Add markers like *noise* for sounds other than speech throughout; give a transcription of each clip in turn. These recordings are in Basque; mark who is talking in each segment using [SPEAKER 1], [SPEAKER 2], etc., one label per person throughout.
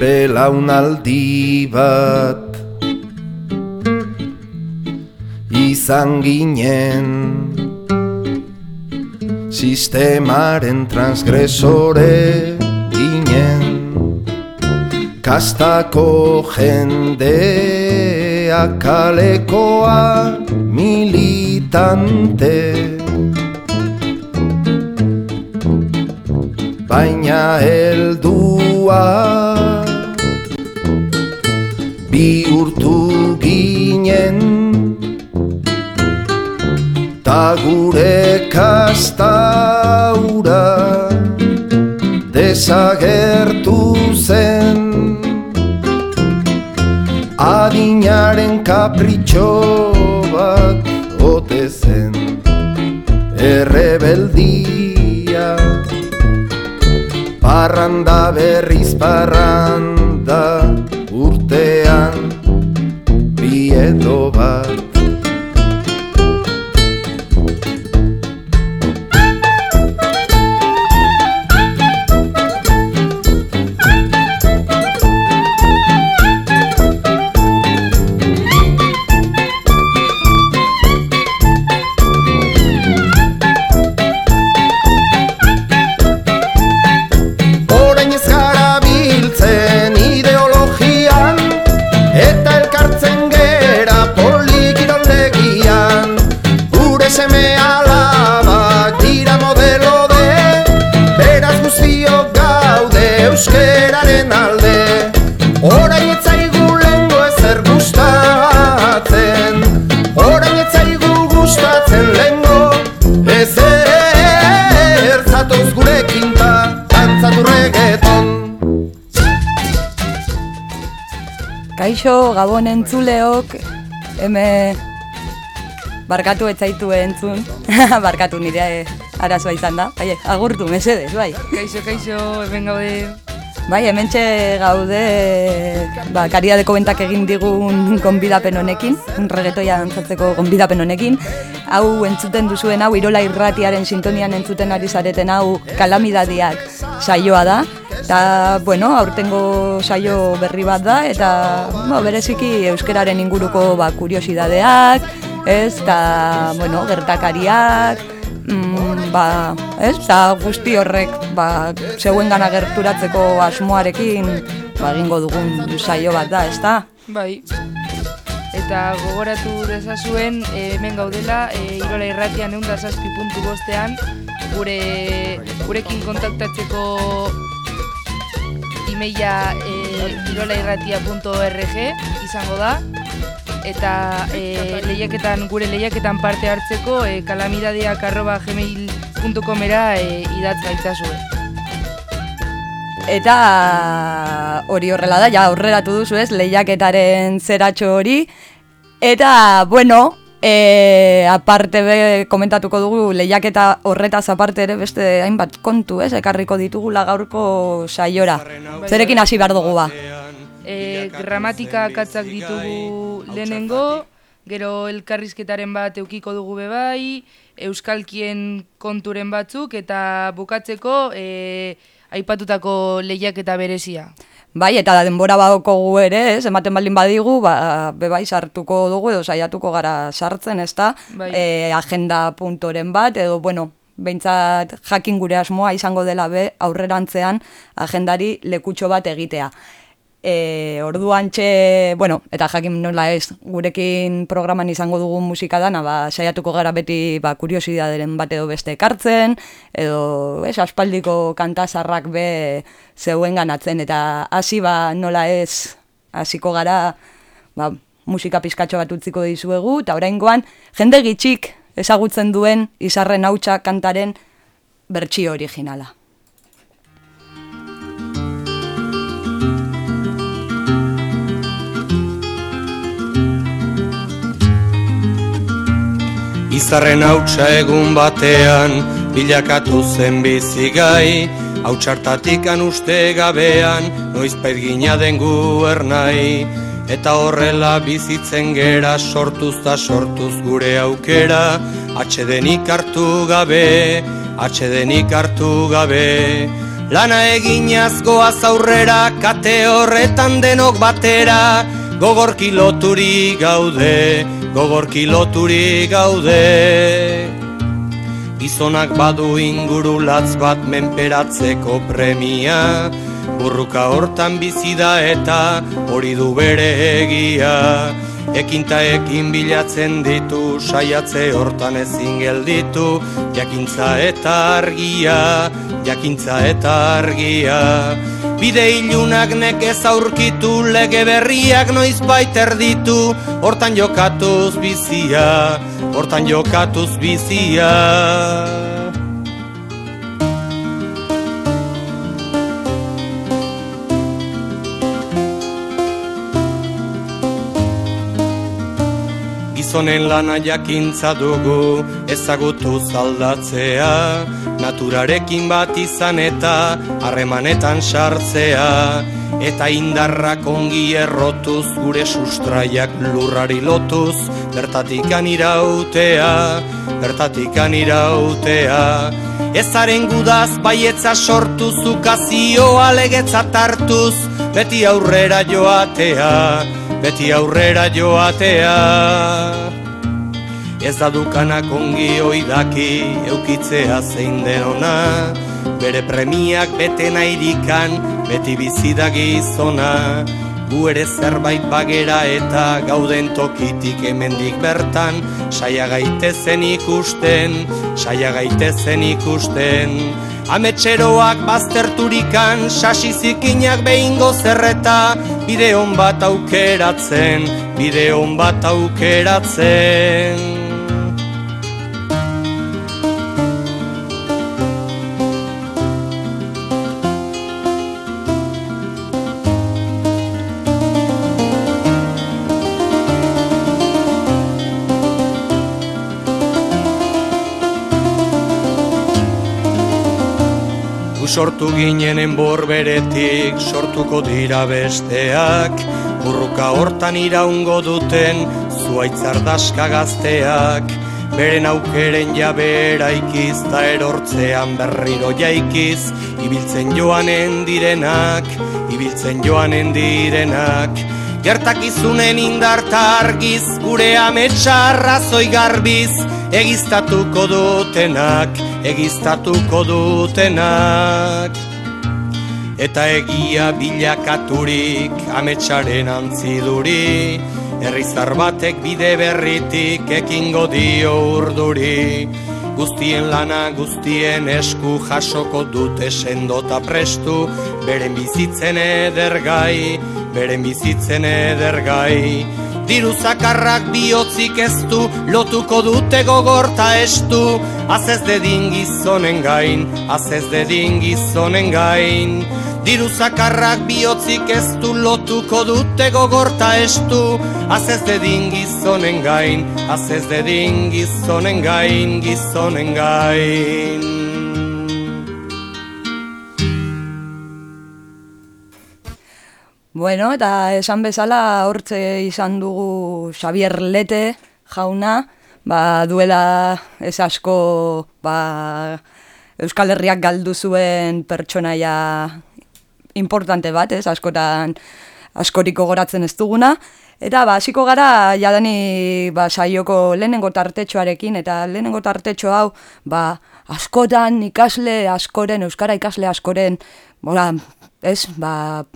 [SPEAKER 1] belaunaldi bat izan ginen. Sistemaren transgresore ginen. Kastako jendea kalekoa militante. Baina heldua bihurtu ginen ta gure kastaura desagertu zen. Adinaren kapritxo bat ote zen errebeldia. Parranda berriz parranda euskeraren alde. Orain ez zaigu lengo ezer gustatzen. Orain ez zaigu gustatzen lengo ezer. Zatoz gurekin ta dantzatu reggaeton.
[SPEAKER 2] Kaixo, Gabon entzuleok, heme barkatu etzaitu entzun, *laughs* barkatu nire arazoa izan da, bai, agurtu, mesedez, bai.
[SPEAKER 3] Kaixo, kaixo, hemen gaude.
[SPEAKER 2] Bai, hementxe gaude, ba, kariadeko bentak egin digun gonbidapen honekin, regetoia dantzatzeko gonbidapen honekin. Hau entzuten duzuen, hau Irola Irratiaren sintonian entzuten ari zareten hau kalamidadiak saioa da. Eta, bueno, aurtengo saio berri bat da, eta bo, bereziki euskeraren inguruko ba, kuriosidadeak, ez, eta, bueno, gertakariak, mm, ba, ez, eta guzti horrek, ba, zeuen gana gerturatzeko asmoarekin, ba, egingo dugun saio bat da, ez da?
[SPEAKER 3] Bai. Eta gogoratu dezazuen eh, hemen gaudela e, Irola Irratian egun zazpi puntu bostean gure, gurekin kontaktatzeko imeia e, irolairratia.org izango da eta e, lehiaketan gure lehiaketan parte hartzeko e, kalamidadeak arroba gmail.comera e, idatz gaitzazue.
[SPEAKER 2] Eta hori horrela da, ja aurreratu duzu ez, lehiaketaren zeratxo hori. Eta, bueno, e, aparte be, komentatuko dugu lehiaketa horretaz aparte ere beste hainbat kontu ez, ekarriko ditugula gaurko saiora. Zerekin hasi behar dugu ba.
[SPEAKER 3] E, gramatika katzak ditugu lehenengo, gero elkarrizketaren bat eukiko dugu bebai, euskalkien konturen batzuk, eta bukatzeko e, aipatutako lehiaketa berezia.
[SPEAKER 2] Bai, eta denbora badokogu ere, ez, ematen baldin badigu, ba, bebai sartuko dugu edo saiatuko gara sartzen, ezta?
[SPEAKER 3] Bai.
[SPEAKER 2] E, agenda puntoren bat, edo, bueno, behintzat jakin gure asmoa izango dela be aurrerantzean agendari lekutxo bat egitea. E, orduan txe, bueno, eta jakin nola ez, gurekin programan izango dugun musika dana, ba, saiatuko gara beti ba, kuriosidaderen bat edo beste ekartzen, edo ez, aspaldiko kantazarrak be zeuen ganatzen, eta hasi ba, nola ez, hasiko gara, ba, musika pizkatxo bat utziko dizuegu, eta oraingoan jende gitxik ezagutzen duen izarren hautsa kantaren bertsio originala.
[SPEAKER 4] Izarren hautsa egun batean bilakatu zen bizigai Hautsartatikan uste gabean noizpait gina den guernai Eta horrela bizitzen gera sortuz da sortuz gure aukera. Atxedenik hartu gabe, atxedenik hartu gabe. Lana eginaz goaz aurrera, kate horretan denok batera, gogorki loturi gaude, gogorki loturi gaude. Gizonak badu inguru latz bat menperatzeko premia, burruka hortan bizi da eta hori du bere egia. Ekinta ekin bilatzen ditu, saiatze hortan ezin gelditu, jakintza eta argia, jakintza eta argia. Bide ilunak nekez aurkitu, lege berriak noiz baiter ditu, hortan jokatuz bizia, hortan jokatuz bizia. Gizonen lana jakintza dugu ezagutu zaldatzea. Naturarekin bat izan eta harremanetan sartzea. Eta indarrak ongi errotuz gure sustraiak lurrari lotuz bertatikan irautea bertatikan irautea. Ezaren gudaz baietza sortuz ukazioa legetza tartuz beti aurrera joatea beti aurrera joatea Ez da dukanak ongi oidaki eukitzea zein denona Bere premiak bete nairikan beti bizida gizona. Gu ere zerbait bagera eta gauden tokitik hemendik bertan. Saia gaitezen ikusten, saia gaitezen ikusten. Ametxeroak bazterturikan, sasi zikinak behingo zerreta, bideon bat aukeratzen, bideon bat aukeratzen. Sortu ginenen borberetik sortuko dira besteak. Burruka hortan iraungo duten zuaitzardaska gazteak. Beren aukeren jabera ikiz da erortzean berriro jaikiz. Ibiltzen joanen direnak, ibiltzen joanen direnak. Gertakizunen indarta argiz, gure ametsa zoi garbiz Egiztatuko dutenak, egiztatuko dutenak. Eta egia bilakaturik ametsaren antziduri Herrizar batek bide berritik ekingo dio urduri. Guztien lana guztien esku jasoko dute sendota prestu Beren bizitzen edergai, beren bizitzen edergai Diru zakarrak bihotzik ez du, lotuko dute gogorta estu Azez dedin gizonen gain, azez dedin gizonen gain. Diru zakarrak bihotzik ez du, lotuko dute gogorta estu Azez dedin gizonen gain, azez dedin gizonen gain, gizonen gain
[SPEAKER 2] Bueno, eta esan bezala hortze izan dugu Xavier Lete jauna, ba, duela ez asko ba, Euskal Herriak galdu zuen pertsonaia importante bat, ez? Askotan askoriko goratzen ez duguna. Eta ba, hasiko gara jadani ba, saioko lehenengo tartetxoarekin, eta lehenengo tartetxo hau ba, askotan ikasle askoren, Euskara ikasle askoren, bora, ez, ba,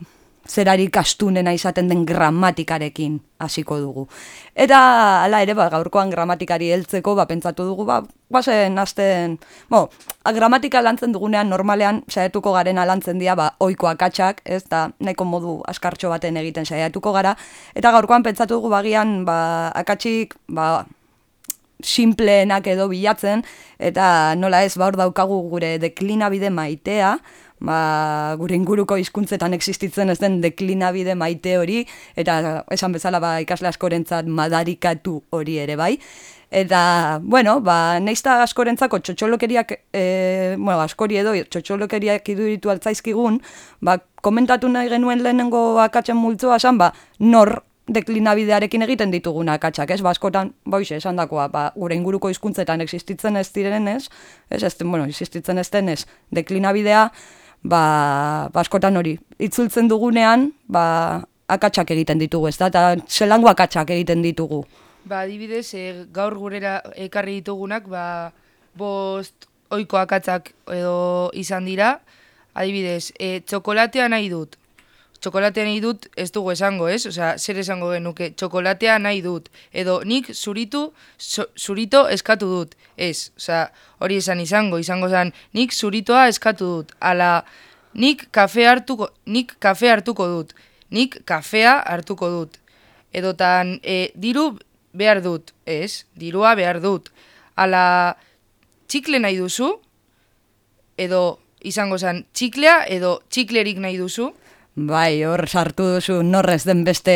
[SPEAKER 2] zerarik astunena izaten den gramatikarekin hasiko dugu. Eta hala ere, ba, gaurkoan gramatikari heltzeko, ba, pentsatu dugu, ba, bazen azten, bo, gramatika lantzen dugunean normalean saiatuko garen lantzen dira, ba, oiko akatsak, ez, da, nahiko modu askartxo baten egiten saiatuko gara, eta gaurkoan pentsatu dugu bagian, ba, akatsik, ba, simpleenak edo bilatzen, eta nola ez, ba, hor daukagu gure deklinabide maitea, ba, gure inguruko hizkuntzetan existitzen ez den deklinabide maite hori, eta esan bezala ba, ikasle askorentzat madarikatu hori ere bai. Eta, bueno, ba, neizta askorentzako txotxolokeriak, e, bueno, askori edo txotxolokeriak iduritu altzaizkigun, ba, komentatu nahi genuen lehenengo akatzen multzoa esan, ba, nor deklinabidearekin egiten dituguna akatsak, ez? Ba, askotan, boixe, esan dakoa, ba, gure inguruko hizkuntzetan existitzen ez direnez, ez, ez, bueno, existitzen ez denez, deklinabidea, ba, ba askotan hori, itzultzen dugunean, ba, akatsak egiten ditugu, ez da, eta zelango akatsak egiten ditugu.
[SPEAKER 3] Ba, adibidez, e, gaur gurera ekarri ditugunak, ba, bost oiko akatzak edo izan dira. Adibidez, e, txokolatea nahi dut. Txokolatea nahi dut ez dugu esango, ez? Osea, zer esango genuke, txokolatea nahi dut. Edo nik zuritu, zurito eskatu dut. Ez, osea, hori esan izango, izango zen, nik zuritoa eskatu dut. Ala, nik kafe hartuko, nik kafe hartuko dut. Nik kafea hartuko dut. Edotan, e, diru behar dut, ez? Dirua behar dut. Ala, txikle nahi duzu? Edo, izango zen, txiklea edo txiklerik nahi duzu?
[SPEAKER 2] Bai, hor sartu duzu norrez den beste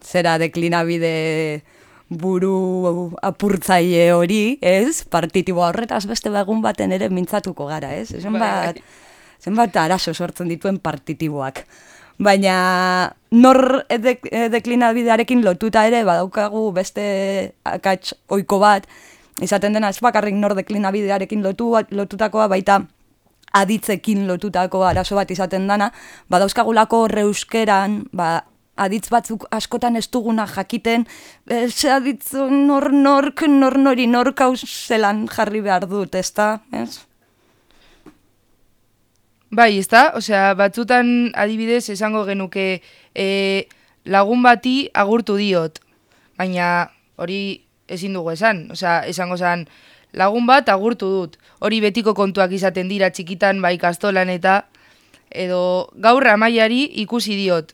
[SPEAKER 2] zera deklinabide buru apurtzaile hori, ez? Partitibo horretaz beste begun baten ere mintzatuko gara, ez? Zenbat, zenbat arazo sortzen dituen partitiboak. Baina nor edek, deklinabidearekin lotuta ere badaukagu beste akats oiko bat, izaten dena ez bakarrik nor deklinabidearekin lotu, lotutakoa baita aditzekin lotutako arazo bat izaten dana, badauzkagulako reuskeran, ba, aditz batzuk askotan ez duguna jakiten, e, ze aditz nor nork, nor nori nor kauzelan jarri behar dut, ez? Ez?
[SPEAKER 3] Bai, ez? Osea, batzutan adibidez esango genuke e, lagun bati agurtu diot, baina hori ezin dugu esan. Osea, esango zen, lagun bat agurtu dut. Hori betiko kontuak izaten dira txikitan bai ikastolan eta edo gaur amaiari ikusi diot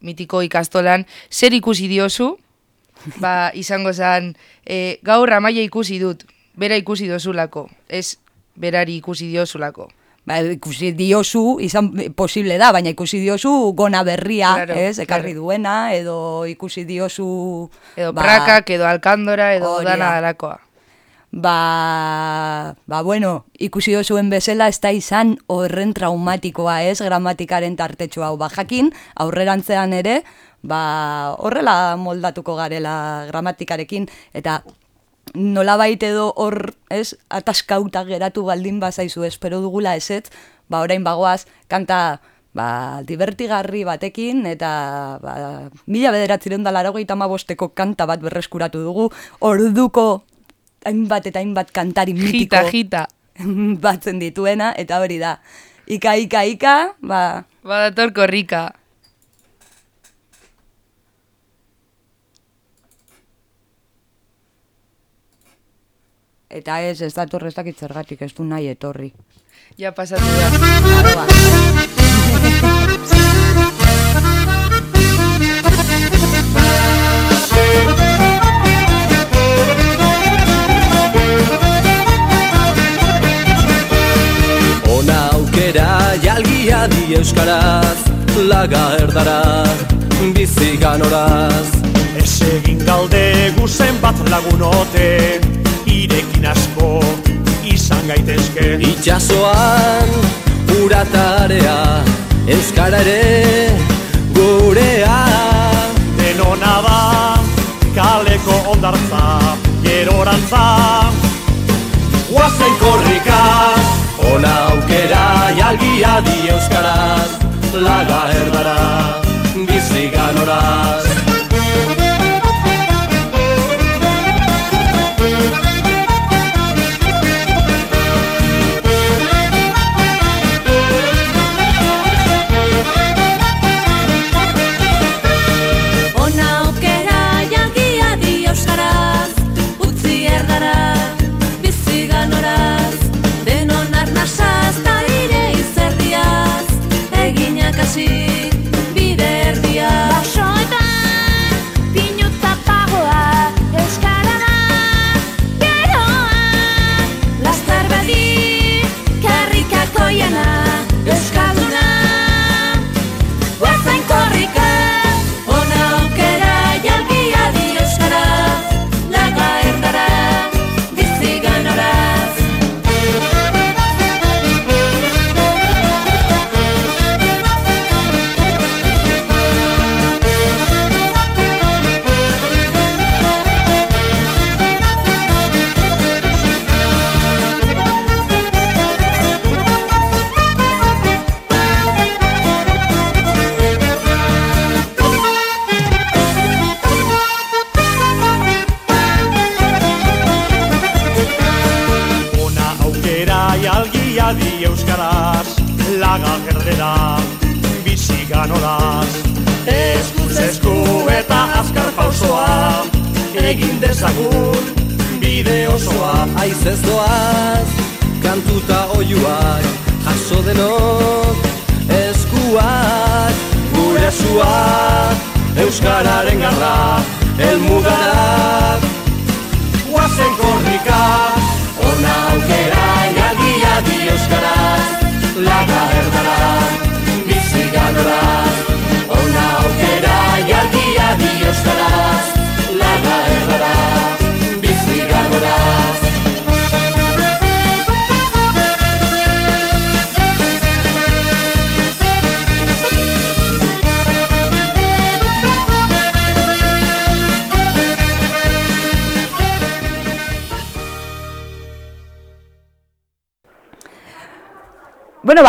[SPEAKER 3] mitiko ikastolan zer ikusi diozu? *laughs* Ba izango zen e, gaur amaia ikusi dut bera ikusi dozulako ez berari ikusi diozulako.
[SPEAKER 2] Ba, ikusi diozu, izan posible da, baina ikusi diozu gona berria,
[SPEAKER 3] Claro,
[SPEAKER 2] ez, ekarri
[SPEAKER 3] claro.
[SPEAKER 2] duena, edo ikusi diozu...
[SPEAKER 3] edo prakak edo alkandora edo dana dalakoa
[SPEAKER 2] Ba, ba, bueno, ikusi dozuen bezala ez da izan horren traumatikoa ez, gramatikaren tartetxo hau. Ba, jakin, aurrerantzean ere, ba, horrela moldatuko garela gramatikarekin, eta nolabait edo hor, ez, ataskauta geratu baldin bazaizu espero dugula ezetz, ba, orain bagoaz, kanta, ba, divertigarri batekin, eta, ba, mila bederatzireun da bosteko kanta bat berreskuratu dugu, orduko hainbat eta hainbat kantari mitiko
[SPEAKER 3] jita. jita *laughs*
[SPEAKER 2] batzen dituena, eta hori da. Ika, ika, ika, ba,
[SPEAKER 3] badator korrika.
[SPEAKER 2] Eta ez, ez dator ez dakit zergatik, ez du nahi etorri.
[SPEAKER 3] ja pasatu da
[SPEAKER 5] euskaraz Laga erdara bizi ganoraz.
[SPEAKER 6] Ez egin galde guzen bat lagunote Irekin asko izan gaitezke.
[SPEAKER 5] Itxasoan uratarea Euskara ere gurea.
[SPEAKER 6] Denona da kaleko ondartza Gerorantza.
[SPEAKER 5] Guazen korrikaz Ona aukera jalgia di euskaraz Laga erdara bizi ganoraz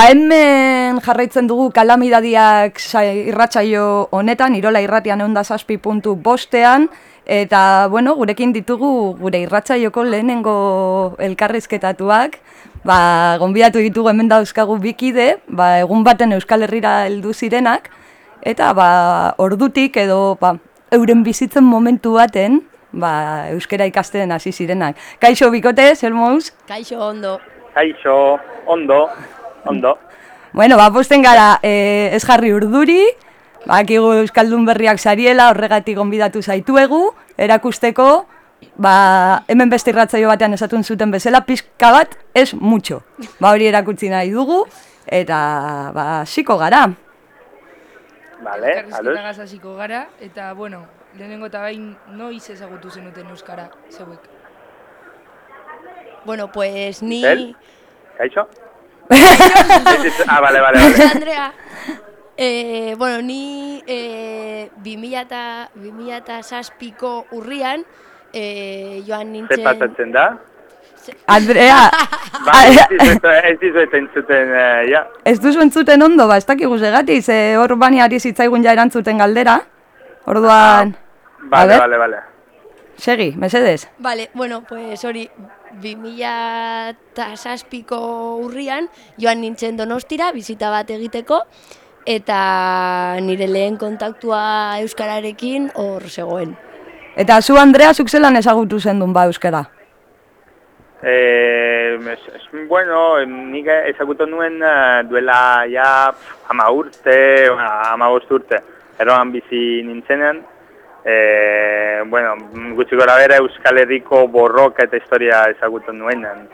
[SPEAKER 2] ba, hemen jarraitzen dugu kalamidadiak sa- irratsaio honetan, irola irratian eunda zazpi puntu bostean, eta, bueno, gurekin ditugu gure irratsaioko lehenengo elkarrizketatuak, ba, gonbidatu ditugu hemen dauzkagu bikide, ba, egun baten Euskal Herrira heldu zirenak, eta, ba, ordutik edo, ba, euren bizitzen momentu baten, ba, euskera ikasten hasi zirenak. Kaixo, bikote, zer?
[SPEAKER 7] Kaixo ondo.
[SPEAKER 8] Kaixo, ondo, ondo.
[SPEAKER 2] Bueno, ba, posten gara eh, ez jarri urduri, bakigu Euskaldun berriak sariela, horregatik gonbidatu zaituegu, erakusteko, ba, hemen beste irratzaio batean esatun zuten bezala, pizka bat, ez mucho. Ba, hori erakutsi nahi dugu, eta, ba, siko gara.
[SPEAKER 8] Vale.
[SPEAKER 3] Elkarrizketagaz hasiko gara, eta, bueno, lehenengo eta bain noiz ezagutu zenuten Euskara, zeuek.
[SPEAKER 7] Bueno, pues ni...
[SPEAKER 8] Zer? Kaixo? *laughs* ah, vale, vale, vale.
[SPEAKER 7] Andrea, eh, bueno, ni eh, 2000 eta 2000 eta zazpiko urrian eh, joan nintzen...
[SPEAKER 8] pasatzen da?
[SPEAKER 2] Andrea, *laughs*
[SPEAKER 8] Ba, ez dizuet, entzuten, eh, ja.
[SPEAKER 2] ez duzu entzuten ondo, ba, ez dakigu segatik, ze hor bani ari zitzaigun ja erantzuten galdera, orduan, A
[SPEAKER 8] Vale, vale, vale.
[SPEAKER 2] segi, mesedez.
[SPEAKER 7] Vale, bueno, pues hori, 2000 eta zazpiko urrian joan nintzen donostira, bizita bat egiteko, eta nire lehen kontaktua Euskararekin hor zegoen.
[SPEAKER 2] Eta zu, Andrea, zuk zelan ezagutu zendun ba euskara?
[SPEAKER 8] Eh, bueno, nik ezagutu nuen eh, duela ja ama urte, ama urte. Eroan bizi nintzenean, eh, bueno, gutxi gora bera Euskal Herriko borroka eta historia ezagutu nuenan.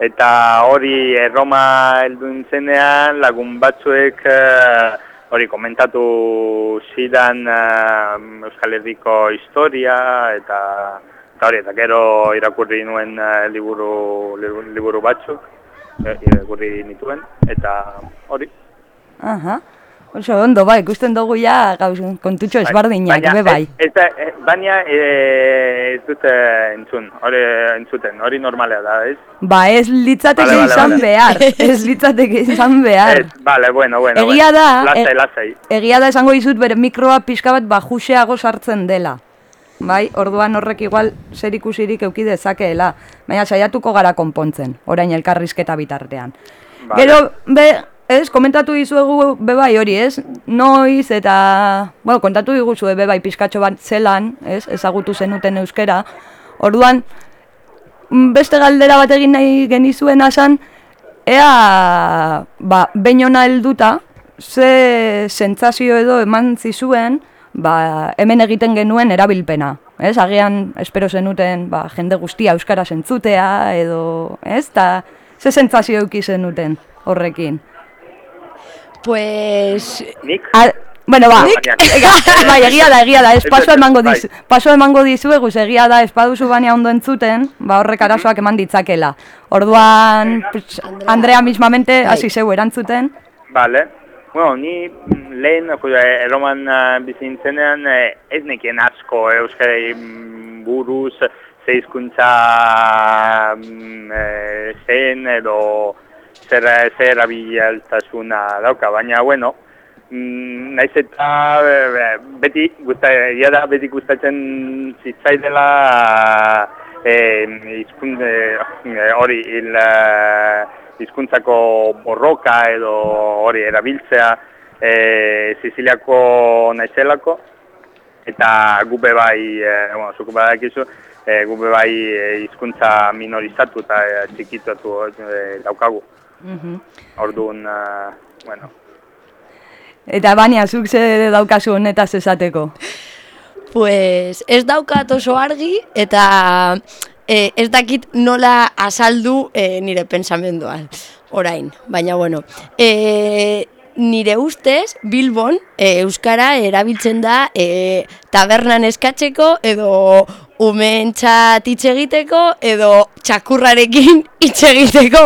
[SPEAKER 8] Eta hori erroma heldu nintzenean lagun batzuek eh, hori komentatu zidan eh, Euskal Herriko historia eta eta hori, eta gero irakurri nuen eh, liburu, liburu, batzuk, eh, irakurri nituen, eta hori.
[SPEAKER 2] Aha. Oso ondo, bai, ikusten dugu ja gauz kontutxo ezbardinak, be bai.
[SPEAKER 8] Ez, ez, da- eh, baina eh, ez dute entzun, hori entzuten, hori normalea da, ez?
[SPEAKER 2] Ba, ez litzateke
[SPEAKER 8] Vale,
[SPEAKER 2] izan
[SPEAKER 8] vale.
[SPEAKER 2] behar, *laughs* ez litzateke izan behar.
[SPEAKER 8] Ez, bale, bueno, bueno.
[SPEAKER 2] Egia da,
[SPEAKER 8] Lasai,
[SPEAKER 2] e-
[SPEAKER 8] lasai.
[SPEAKER 2] Egia da esango dizut bere mikroa pixka bat bajuxeago sartzen dela. Bai, orduan horrek igual zer ikusirik euki dezakeela. Baina saiatuko gara konpontzen, orain elkarrizketa bitartean.
[SPEAKER 8] Vale.
[SPEAKER 2] Gero, be, ez, komentatu dizuegu be bai hori, ez? Noiz eta, bueno, kontatu diguzue be bai pizkatxo bat zelan, ez? Ezagutu zenuten euskera. Orduan, beste galdera bat egin nahi genizuen asan, ea, ba, behin ona helduta, ze sentsazio edo eman zizuen, ba, hemen egiten genuen erabilpena. Ez, agian espero zenuten ba, jende guztia euskara sentzutea edo, ez, eta ze sentsazio euki zenuten horrekin.
[SPEAKER 7] Pues
[SPEAKER 8] Nik?
[SPEAKER 2] A, bueno, ba,
[SPEAKER 8] Baina-
[SPEAKER 2] bai, egia da, egia da, ez paso
[SPEAKER 8] ez,
[SPEAKER 2] emango
[SPEAKER 8] bai.
[SPEAKER 2] dizu, paso emango dizuegu, ze egia da, ez baduzu baina ondo entzuten, ba horrek arazoak eman ditzakela. Orduan, pues, Andrea mismamente hasi zeu erantzuten,
[SPEAKER 8] Vale. Bueno, ni mm, lehen, jo, eh, erroman uh, bizi nintzenean, eh, ez nekien asko eh, euskarei mm, buruz, ze hizkuntza mm, eh, zen edo zer, zer erabiltasuna dauka, baina, bueno, mm, naiz eta eh, beti, gusta, da, beti gustatzen zitzaidela eh, eh, hori, eh, hizkuntzako borroka edo hori erabiltzea e, Siziliako naizelako eta gube bai, e, bueno, zuko badakizu, e, gube bai e, hizkuntza minorizatu eta e, txikituatu e, daukagu.
[SPEAKER 2] Mhm.
[SPEAKER 8] Orduan, e, bueno,
[SPEAKER 2] Eta baina, zuk ze daukazu honetaz esateko.
[SPEAKER 7] Pues ez daukat oso argi eta e, ez dakit nola azaldu e, nire pensamendua orain. Baina bueno, e, nire ustez Bilbon e, euskara erabiltzen da e, tabernan eskatzeko edo umentxat hitz egiteko edo txakurrarekin *laughs* hitz egiteko.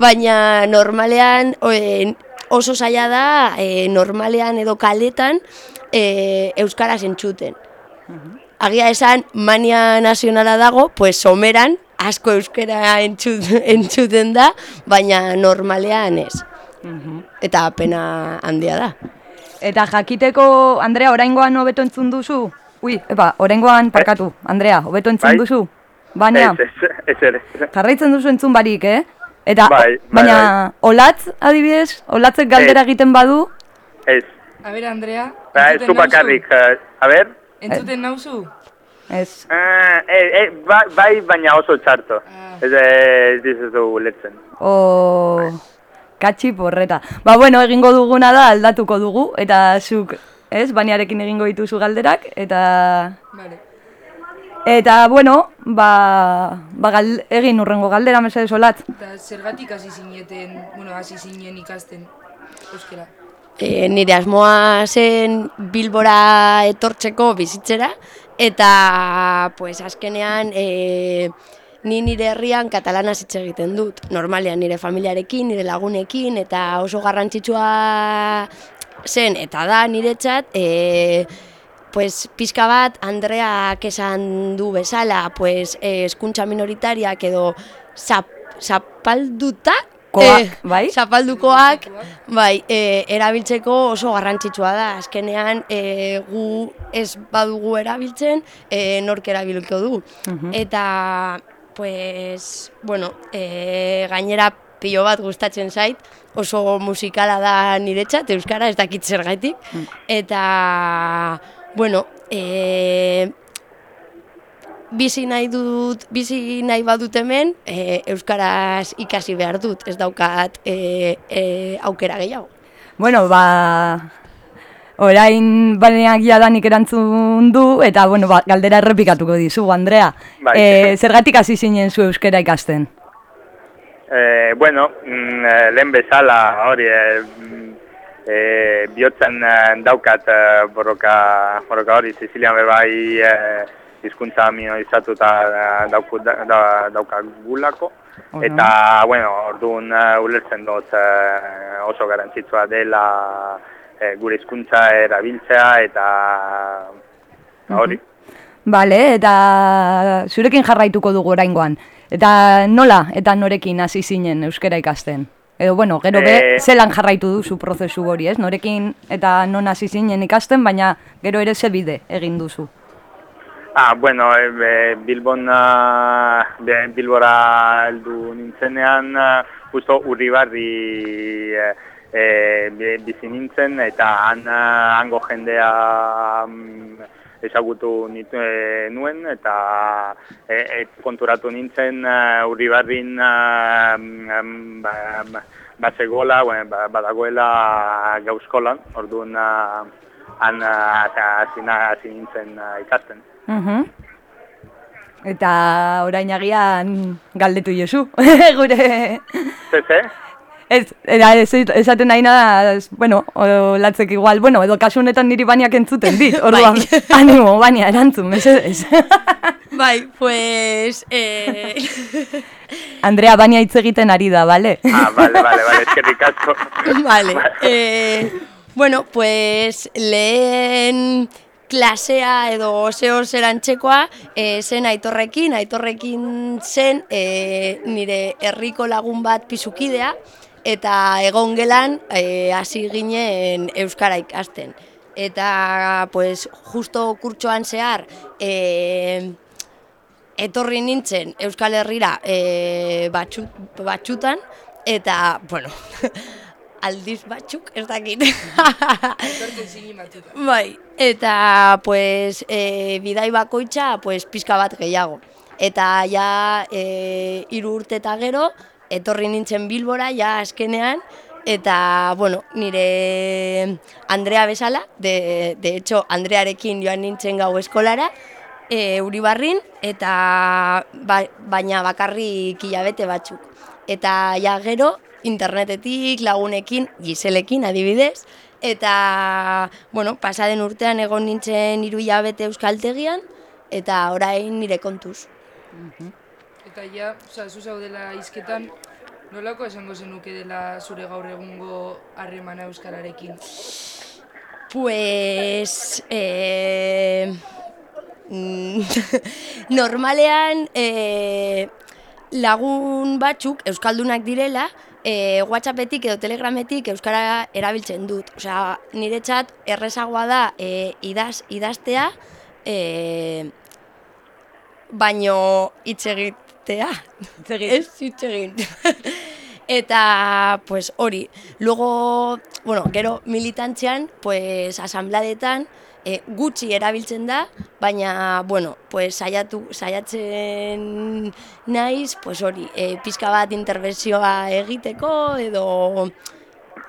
[SPEAKER 7] Baina normalean e, oso zaila da e, normalean edo kaletan e, euskaraz entzuten. Agia esan mania nazionala dago, pues someran asko euskara entzut, *laughs* entzuten da, baina normalean ez. Eta pena handia da.
[SPEAKER 2] Eta jakiteko, Andrea, oraingoan hobeto entzun duzu? Ui, epa, oraingoan parkatu, Andrea, hobeto entzun
[SPEAKER 8] Bai.
[SPEAKER 2] duzu? Baina,
[SPEAKER 8] ez, ez, ez ere.
[SPEAKER 2] jarraitzen duzu entzun barik, eh? Eta,
[SPEAKER 8] Bai, bai,
[SPEAKER 2] baina, olatz, adibidez, olatzek galdera egiten badu,
[SPEAKER 8] Ez,
[SPEAKER 3] A ber, Andrea,
[SPEAKER 8] ba, ez
[SPEAKER 3] entzuten
[SPEAKER 8] du bakarrik, eh, a ber,
[SPEAKER 3] Entzuten nauzu?
[SPEAKER 2] ez.
[SPEAKER 8] Eh, eh, eh, ba- bai, baina oso txarto.
[SPEAKER 3] Ah.
[SPEAKER 8] Ez, ez dizuzu ulertzen.
[SPEAKER 2] O... Katxi porreta. Ba, bueno, egingo duguna da aldatuko dugu, eta zuk, ez, baniarekin egingo dituzu galderak, eta...
[SPEAKER 3] Vale.
[SPEAKER 2] Eta, bueno, ba, ba gal, egin urrengo galdera mesedez olatz.
[SPEAKER 3] Eta zergatik hasi zineten, bueno, hasi zinen ikasten euskera.
[SPEAKER 7] E, nire asmoa zen Bilbora etortzeko bizitzera eta pues azkenean e, ni nire herrian katalana hitz egiten dut. Normalean nire familiarekin, nire lagunekin eta oso garrantzitsua zen eta da niretzat e, pues pizka bat Andreak esan du bezala, pues eh, hezkuntza minoritariak edo zap, zapalduta
[SPEAKER 2] Koak, bai?
[SPEAKER 7] Zapaldukoak, bai, e, erabiltzeko oso garrantzitsua da. Azkenean, e, gu ez badugu erabiltzen, e, nork erabilko du. Eta, pues, bueno, e, gainera pilo bat gustatzen zait, oso musikala da niretzat, euskara ez dakit zergaitik. Eta, bueno, e, bizi nahi dut, bizi nahi badut hemen, e, euskaraz ikasi behar dut, ez daukat e, e, aukera gehiago.
[SPEAKER 2] Bueno, ba... Orain baneak jadanik erantzun du, eta bueno, ba, galdera errepikatuko dizu, Andrea.
[SPEAKER 8] Bai.
[SPEAKER 2] Eh, zergatik hasi zinen zu euskera ikasten?
[SPEAKER 8] Eh, bueno, mm, eh, lehen bezala, hori, mm, eh, bihotzen daukat eh, borroka, borroka hori, Sicilian bebai eh, hizkuntza minorizatuta eh, dauku, da, da, daukagulako.
[SPEAKER 2] Oso.
[SPEAKER 8] Eta, bueno, orduan ulertzen dut eh, oso garantzitsua dela eh, gure hizkuntza erabiltzea eta hori.
[SPEAKER 2] Bale, eta zurekin jarraituko dugu oraingoan. Eta nola eta norekin hasi zinen euskara ikasten? Edo, bueno, gero be,
[SPEAKER 8] Eh.
[SPEAKER 2] zelan jarraitu duzu prozesu hori, ez? Norekin eta non hasi zinen ikasten, baina gero ere ze bide egin duzu.
[SPEAKER 8] Ah, bueno, e, e, Bilbon, ah, be, Bilbora heldu nintzenean, ah, justo Urribarri e, e, bi- bizi nintzen, eta han, ah, hango jendea mm, ezagutu nitu, e, nuen, eta e, e, konturatu nintzen ah, Urribarrin ah, mm, ba, ba, bazegoela, bueno, ba, badagoela gauskolan, orduan ah, han hasi nintzen ah, ikasten.
[SPEAKER 2] Mhm. Eta orain agian galdetu jozu, *laughs* gure...
[SPEAKER 8] Ze, ze?
[SPEAKER 2] Ez, era, ez, esaten nahi nada, ez, bueno, o, latzek igual, bueno, edo kasu honetan niri baniak entzuten dit, *laughs* orduan,
[SPEAKER 7] Bai. *laughs*
[SPEAKER 2] animo, bania, erantzun, mesedez. *laughs*
[SPEAKER 7] Bai, pues... Eh,
[SPEAKER 2] Andrea, bania hitz egiten ari da, bale?
[SPEAKER 8] Ah, vale, vale, vale, eskerrik asko.
[SPEAKER 7] vale. Eh, bueno, pues lehen klasea edo zeo zerantzekoa e, zen aitorrekin, aitorrekin zen e, nire herriko lagun bat pisukidea, eta egon gelan e, hasi ginen euskara ikasten. Eta pues, justo kurtsoan zehar e, etorri nintzen Euskal Herrira e, batxu, batxutan, eta, bueno, *laughs* aldiz batzuk, ez dakit. Bai, eta, pues, e, bidai bakoitza, pues, pizka bat gehiago. Eta, ja, e, hiru urte eta gero, etorri nintzen Bilbora, ja, azkenean, eta, bueno, nire Andrea bezala, de, de hecho, Andrearekin joan nintzen gau eskolara, e, Uribarrin, eta ba, baina bakarrik hilabete batzuk. Eta ja gero, internetetik, lagunekin, giselekin adibidez, eta, bueno, pasaden urtean egon nintzen hiru hilabete euskaltegian, eta orain nire kontuz.
[SPEAKER 3] Eta ja, oza, zu zaudela izketan, nolako esango zenuke dela zure gaur egungo harremana euskararekin?
[SPEAKER 7] Pues, eh, mm, *laughs* normalean eh, lagun batzuk euskaldunak direla, eh, WhatsAppetik edo Telegrametik euskara erabiltzen dut. Osea, niretzat errezagoa da eh, idaz, idaztea, eh, baino hitz egitea. Ez hitz egin. *laughs* Eta, pues, hori. Luego, bueno, gero militantzean, pues, asambladetan, e, gutxi erabiltzen da, baina, bueno, pues, saiatu, saiatzen naiz, pues, hori, e, pizka bat interbentzioa egiteko, edo,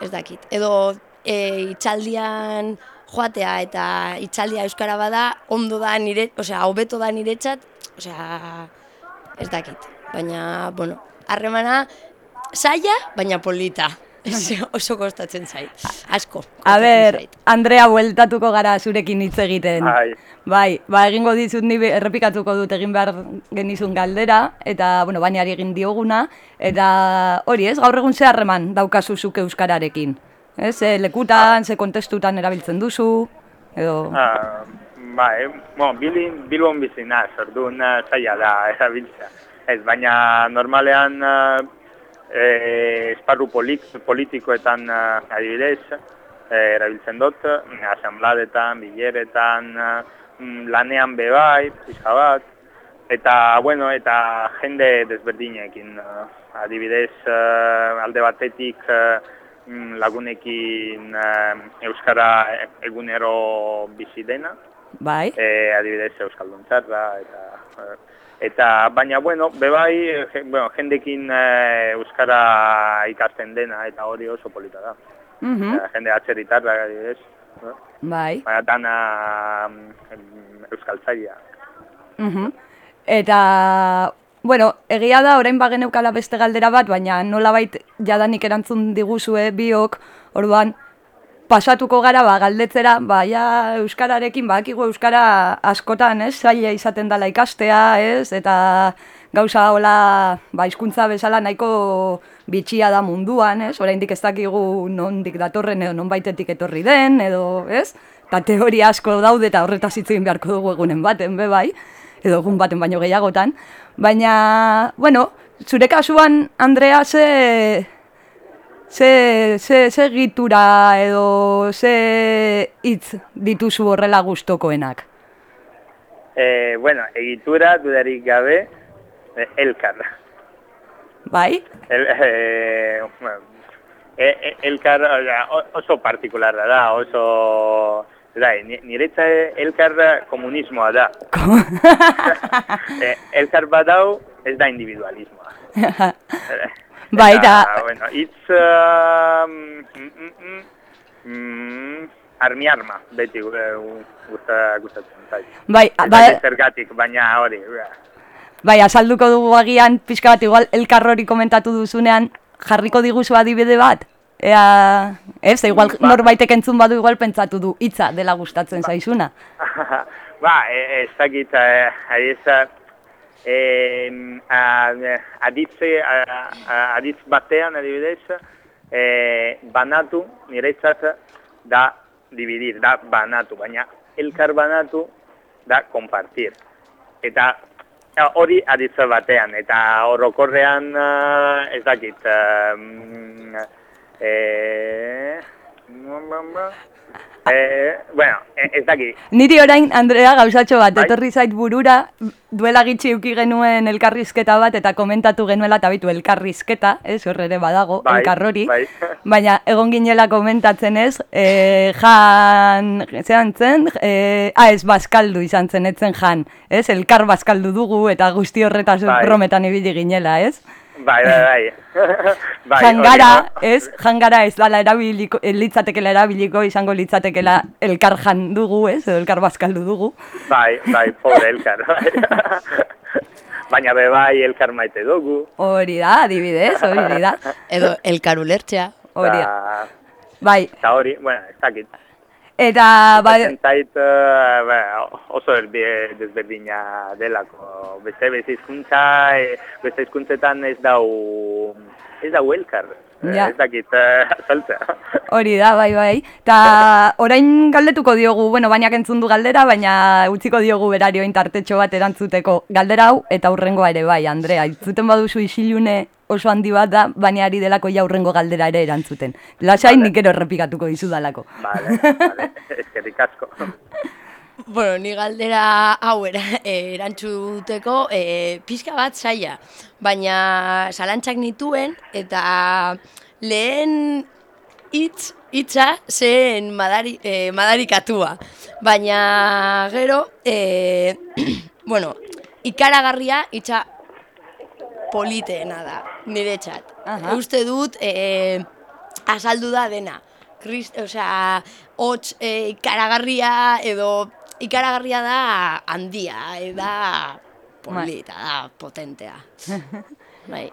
[SPEAKER 7] ez dakit, edo e, itxaldian joatea eta itxaldia euskara bada, ondo da nire, osea, hobeto da niretzat, osea, ez dakit. Baina, bueno, harremana saia, baina polita. *laughs* oso kostatzen zait. Asko.
[SPEAKER 2] A ber,
[SPEAKER 7] zait.
[SPEAKER 2] Andrea, bueltatuko gara zurekin hitz egiten.
[SPEAKER 8] Bai.
[SPEAKER 2] Bai, ba, egingo dizut ni errepikatuko dut egin behar genizun galdera, eta, bueno, bainari egin dioguna, eta hori ez, gaur egun ze harreman daukazu zuk euskararekin. Ez, ze lekutan, ze kontestutan erabiltzen duzu, edo...
[SPEAKER 8] Ah, bai, bueno, bilin, bilbon bizi naz, orduan eh, zaila da *laughs* erabiltzea. Ez, baina normalean eh, eh, esparru polit, politikoetan eh, adibidez, eh, erabiltzen dut, eh, asambladetan, bileretan, eh, mm, lanean bebai, pixka bat, eta, bueno, eta jende desberdinekin, eh, adibidez, eh, alde batetik eh, mm, lagunekin eh, Euskara egunero bizi dena,
[SPEAKER 2] Bai,
[SPEAKER 8] e, adibidez Euskaldun txarra, eta, eta baina, bueno, bebai, je- bueno, jendekin eh, Euskara ikasten dena, eta hori oso polita da.
[SPEAKER 2] mhm,
[SPEAKER 8] Eh, jende atzeritarra, adibidez, no?
[SPEAKER 2] bai.
[SPEAKER 8] baina dana mm, euskaltzaia.
[SPEAKER 2] Mhm. Eta, bueno, egia da, orain bageneukala beste galdera bat, baina nolabait jadanik erantzun diguzue biok, orduan, pasatuko gara, ba, galdetzera, ba, ja, euskararekin, bakigu euskara askotan, ez, zaila izaten dela ikastea, ez, eta gauza hola, ba, hizkuntza bezala nahiko bitxia da munduan, ez, oraindik ez dakigu nondik datorren edo nonbaitetik etorri den, edo, ez, eta teoria asko daude eta horretaz hitz egin beharko dugu egunen baten, be bai, edo egun baten baino gehiagotan, baina, bueno, zure kasuan, Andrea, ze, ze, ze, ze gitura edo ze hitz dituzu horrela gustokoenak?
[SPEAKER 8] E, bueno, egitura dudarik gabe, eh, elkar.
[SPEAKER 2] Bai?
[SPEAKER 8] El, eh, e, e, elkar oso partikularra da, oso... Da, niretza elkar komunismoa da. *laughs* elkar badau ez da individualismoa. *laughs*
[SPEAKER 2] Bai, da,
[SPEAKER 8] Bueno, itz... Uh, mm, mm, mm, mm, armi arma, beti eh, gusta, gustatzen zait.
[SPEAKER 2] bai,
[SPEAKER 8] Ez
[SPEAKER 2] bai,
[SPEAKER 8] dakit zergatik, baina hori,
[SPEAKER 2] bai, azalduko dugu agian, pixka bat, igual, elkar komentatu duzunean, jarriko diguzu adibide bat? Ea, ez, igual
[SPEAKER 8] Ba.
[SPEAKER 2] norbaitek entzun badu igual pentsatu du hitza dela gustatzen zaizuna. *laughs*
[SPEAKER 8] ba, e, ez dakit, eh, eh, aditze, a- aditz batean, adibidez, eh, banatu, niretzat, da dividir, da banatu, baina elkar banatu, da compartir. Eta hori aditz batean, eta orokorrean eh, ez dakit, eh, eh, bueno, eh, ez daki.
[SPEAKER 2] Niri orain, Andrea, gauzatxo bat,
[SPEAKER 8] Bai.
[SPEAKER 2] etorri zait burura, duela gitxi uki genuen elkarrizketa bat, eta komentatu genuela, eta bitu elkarrizketa, ez, hor ere badago,
[SPEAKER 8] Bai,
[SPEAKER 2] elkarrori,
[SPEAKER 8] bai. *laughs*
[SPEAKER 2] baina egon ginela komentatzen ez, e, jan, zean zen, e, ah, ez, bazkaldu izan zen, etzen jan, ez, elkar bazkaldu dugu, eta guzti horretaz
[SPEAKER 8] Bai.
[SPEAKER 2] brometan ibili ginela, ez?
[SPEAKER 8] Bai, bai, bai. *laughs* bai
[SPEAKER 2] jangara, ez? Jangara ez dala erabiliko, eh, litzatekela erabiliko, izango litzatekela elkar jan dugu, ez? Elkar bazkaldu dugu.
[SPEAKER 8] Bai, bai, pobre *laughs* elkar. Bai. *laughs* Baina be bai elkar maite dugu.
[SPEAKER 2] Hori da, adibidez, hori da.
[SPEAKER 7] Edo elkar ulertzea.
[SPEAKER 2] Hori da.
[SPEAKER 8] Ba,
[SPEAKER 2] Bai,
[SPEAKER 8] Eta hori, bueno, ez dakit.
[SPEAKER 2] Eta
[SPEAKER 8] Gustatzen zait, eh, ba, oso erbi- desberdina delako. Beste beste hizkuntza, eh, beste hizkuntzetan ez dau, ez dau elkar. Eh,
[SPEAKER 2] Ja.
[SPEAKER 8] Ez dakit, eh, azaltzea.
[SPEAKER 2] hori da, bai, bai. Ta orain galdetuko diogu, bueno, bainak entzun du galdera, baina utziko diogu berario intartetxo bat erantzuteko galdera hau, eta hurrengoa ere bai, Andrea. Itzuten baduzu isilune oso handi bat da, baina ari delako ja hurrengo galdera ere erantzuten. Lasai
[SPEAKER 8] Vale.
[SPEAKER 2] nik ero errepikatuko dizudalako.
[SPEAKER 8] Vale, vale, *laughs* eskerrik asko.
[SPEAKER 7] Bueno, ni galdera hau era, eh, erantzuteko e, pixka bat zaila, baina zalantzak nituen eta lehen hitz hitza zen madari, e, madarikatua. Baina gero, e, *clears throat* bueno, ikaragarria hitza politeena da, niretzat.
[SPEAKER 2] Aha.
[SPEAKER 7] Uste dut, e, azaldu da dena. Krist, osea, hots e, ikaragarria edo ikaragarria da handia, e, da polita, da potentea. *laughs* bai.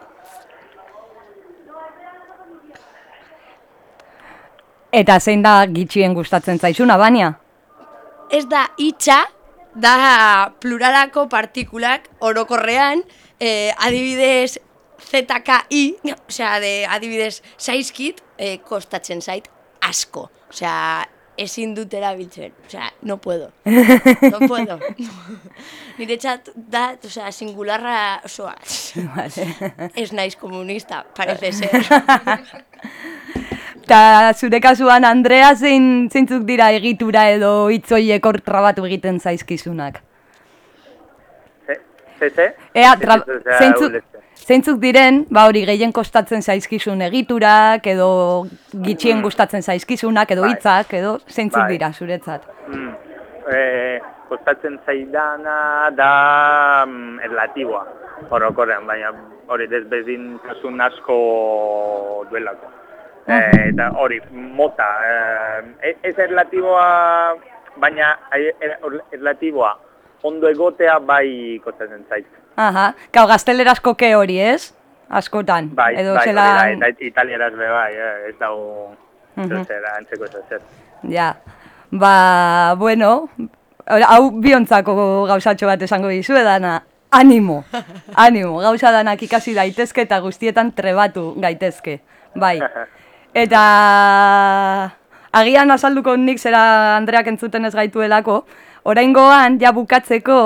[SPEAKER 2] Eta zein da gitxien gustatzen zaizuna, baina?
[SPEAKER 7] Ez da hitza, da pluralako partikulak orokorrean, eh, adibidez ZKI, osea, de, adibidez zaizkit, eh, kostatzen zait asko. Osea, ezin dut erabiltzen. Osea, no puedo. No puedo. *laughs* Niretzat da, osea, singularra osoa.
[SPEAKER 2] Vale.
[SPEAKER 7] Ez naiz komunista, parece *laughs* ser.
[SPEAKER 2] Eta zure kasuan, Andrea, zein, zeintzuk dira egitura edo hitzoiek hor trabatu egiten zaizkizunak? Ea, tra, zeintzuk, zeintzuk diren, ba hori gehien kostatzen zaizkizun egiturak, edo gitxien gustatzen zaizkizunak, edo
[SPEAKER 8] Bai.
[SPEAKER 2] hitzak, edo zeintzuk
[SPEAKER 8] Bai.
[SPEAKER 2] dira zuretzat?
[SPEAKER 8] Mm. Eh, kostatzen zaidana da mm, erlatiboa, orokorrean, baina hori desberdintasun asko duelako. Eh, eta hori, mota, eh, ez erlatiboa, baina ai- er- erlatiboa ondo egotea bai kostatzen zait.
[SPEAKER 2] Aha, gau gaztelerazko ke hori, ez? Askotan.
[SPEAKER 8] Bai,
[SPEAKER 2] edo
[SPEAKER 8] bai,
[SPEAKER 2] zela...
[SPEAKER 8] da, eta italieraz be bai, eh, ez dago,
[SPEAKER 2] Mhm.
[SPEAKER 8] zer, antzeko ez zer.
[SPEAKER 2] Ja, ba, bueno, hau biontzako gauzatxo bat esango dizu edana, animo, *laughs* animo, gauza danak ikasi daitezke eta guztietan trebatu gaitezke, bai. *laughs* Eta agian azalduko nik zera Andreak entzuten ez gaituelako, oraingoan ja bukatzeko,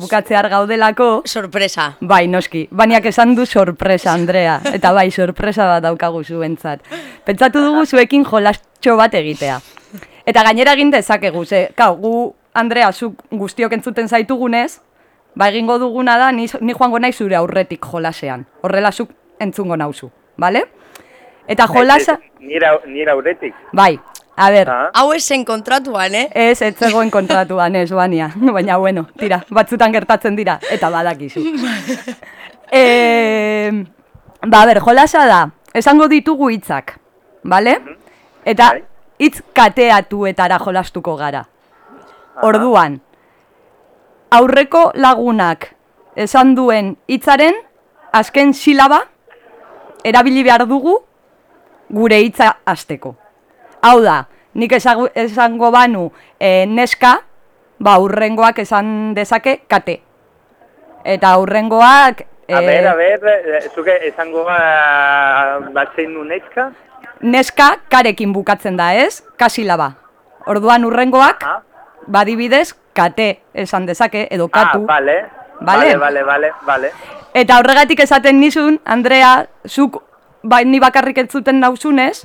[SPEAKER 2] bukatzear gaudelako,
[SPEAKER 7] Sorpresa.
[SPEAKER 2] Bai, noski. Baniak esan du sorpresa, Andrea. Eta bai, sorpresa bat daukagu zuentzat. Pentsatu dugu zuekin jolastxo bat egitea. Eta gainera egin dezakegu, ze, kau, gu, Andrea, zuk guztiok entzuten zaitugunez, ba egingo duguna da, ni, ni joango nahi zure aurretik jolasean. Horrela zuk entzungo nauzu, bale? Eta jolasa...
[SPEAKER 8] Nira, nira aurretik.
[SPEAKER 2] Bai, a ber,
[SPEAKER 8] Ah,
[SPEAKER 7] Hau ez zen kontratuan, eh?
[SPEAKER 2] Ez, ez zegoen kontratuan, ez, bania. *laughs* Baina, bueno, tira, batzutan gertatzen dira, eta badakizu. *laughs* e, ba, ber, jolasa da, esango ditugu hitzak, bale? Eta hitz kateatuetara jolastuko gara. Orduan, aurreko lagunak esan duen hitzaren azken silaba erabili behar dugu gure hitza hasteko. Hau da, nik esango banu e, neska, ba urrengoak esan dezake kate. Eta urrengoak...
[SPEAKER 8] a ber, a ber, eh, zuke esango ba, bat zein du neska?
[SPEAKER 2] Neska karekin bukatzen da, ez? Kasilaba. Orduan urrengoak,
[SPEAKER 8] Ah,
[SPEAKER 2] badibidez, kate esan dezake, edo
[SPEAKER 8] ah,
[SPEAKER 2] katu.
[SPEAKER 8] vale.
[SPEAKER 2] Vale.
[SPEAKER 8] Vale, vale, vale, vale.
[SPEAKER 2] Eta horregatik esaten nizun, Andrea, zuk ba, ni bakarrik entzuten nauzunez,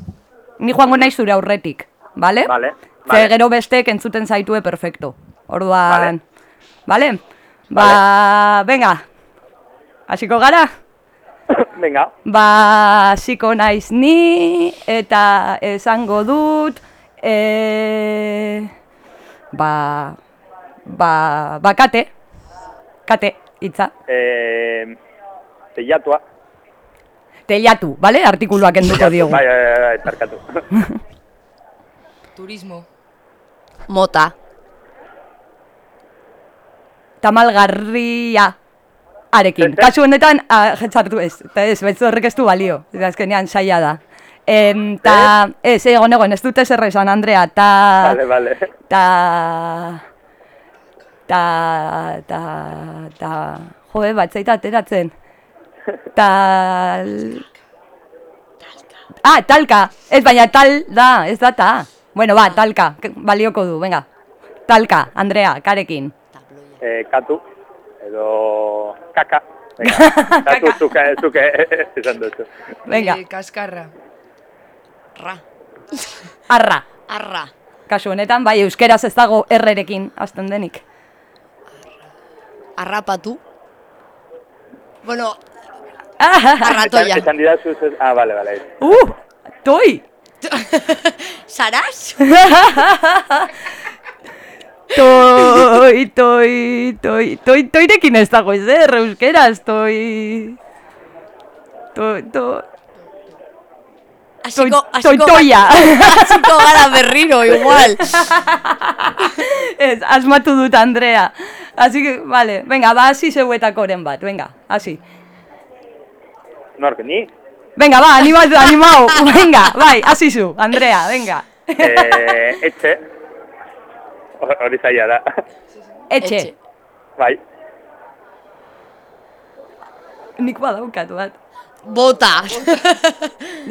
[SPEAKER 2] ni joango naiz zure aurretik. bale?
[SPEAKER 8] Vale,
[SPEAKER 2] Ze
[SPEAKER 8] vale.
[SPEAKER 2] gero besteek entzuten zaitue perfecto. Orduan, bale? Ba, venga, hasiko gara? *laughs*
[SPEAKER 8] Venga,
[SPEAKER 2] Ba, hasiko naiz ni eta esango dut e, ba, ba, ba kate, kate, hitza,
[SPEAKER 8] eh, teiatua.
[SPEAKER 2] Telatu, bale? Artikuluak enduko diogu.
[SPEAKER 8] Bai, bai, bai, tarkatu. *laughs*
[SPEAKER 3] Turismo.
[SPEAKER 7] Mota.
[SPEAKER 2] tamalgarria arekin. Kasu honetan, ah, jentzartu ez, eta ez, betzu horrek ez du balio, eta azkenean saia da. Em, ta, ez, egon egon, ez dute zer esan, Andrea, ta,
[SPEAKER 8] Vale, vale.
[SPEAKER 2] ta, ta, ta, ta, jode, bat zaita ateratzen. Tal... Ah, talka, ez baina tal da, ez da ta. Bueno, ba, talka, balioko du, venga. Talka, Andrea, karekin.
[SPEAKER 8] Eh, katu, edo kaka. Venga, *laughs* katu zuke, zuke, *laughs* esan duzu.
[SPEAKER 2] Venga,
[SPEAKER 3] Eh, kaskarra.
[SPEAKER 7] Ra.
[SPEAKER 2] arra.
[SPEAKER 7] Arra.
[SPEAKER 2] Kasu honetan, bai, euskeraz ez dago errerekin hasten denik.
[SPEAKER 7] Arrapatu. Bueno,
[SPEAKER 2] Ah,
[SPEAKER 7] arratoia.
[SPEAKER 8] Esan, didazu, ez- ah, vale, vale.
[SPEAKER 2] uh, toi!
[SPEAKER 7] Saras?
[SPEAKER 2] Toi, toi, toi, toi, toirekin ez dago ez, eh, euskeraz, toi... Toi, toi, toi,
[SPEAKER 7] Hasiko,
[SPEAKER 2] toi,
[SPEAKER 7] hasiko,
[SPEAKER 2] toia.
[SPEAKER 7] hasiko gara berriro, igual.
[SPEAKER 2] ez, asmatu dut, Andrea. Así que, vale, venga, ba, hasi zeuetakoren bat, venga, hasi.
[SPEAKER 8] Nork, ni?
[SPEAKER 2] Venga, ba, animatu, animau, venga, bai, hasi zu, Andrea, venga.
[SPEAKER 8] Eh, etxe. Hor- Hori zaila da.
[SPEAKER 2] Etxe.
[SPEAKER 7] Etxe.
[SPEAKER 8] Bai.
[SPEAKER 2] Nik badaukat bat.
[SPEAKER 7] Bota.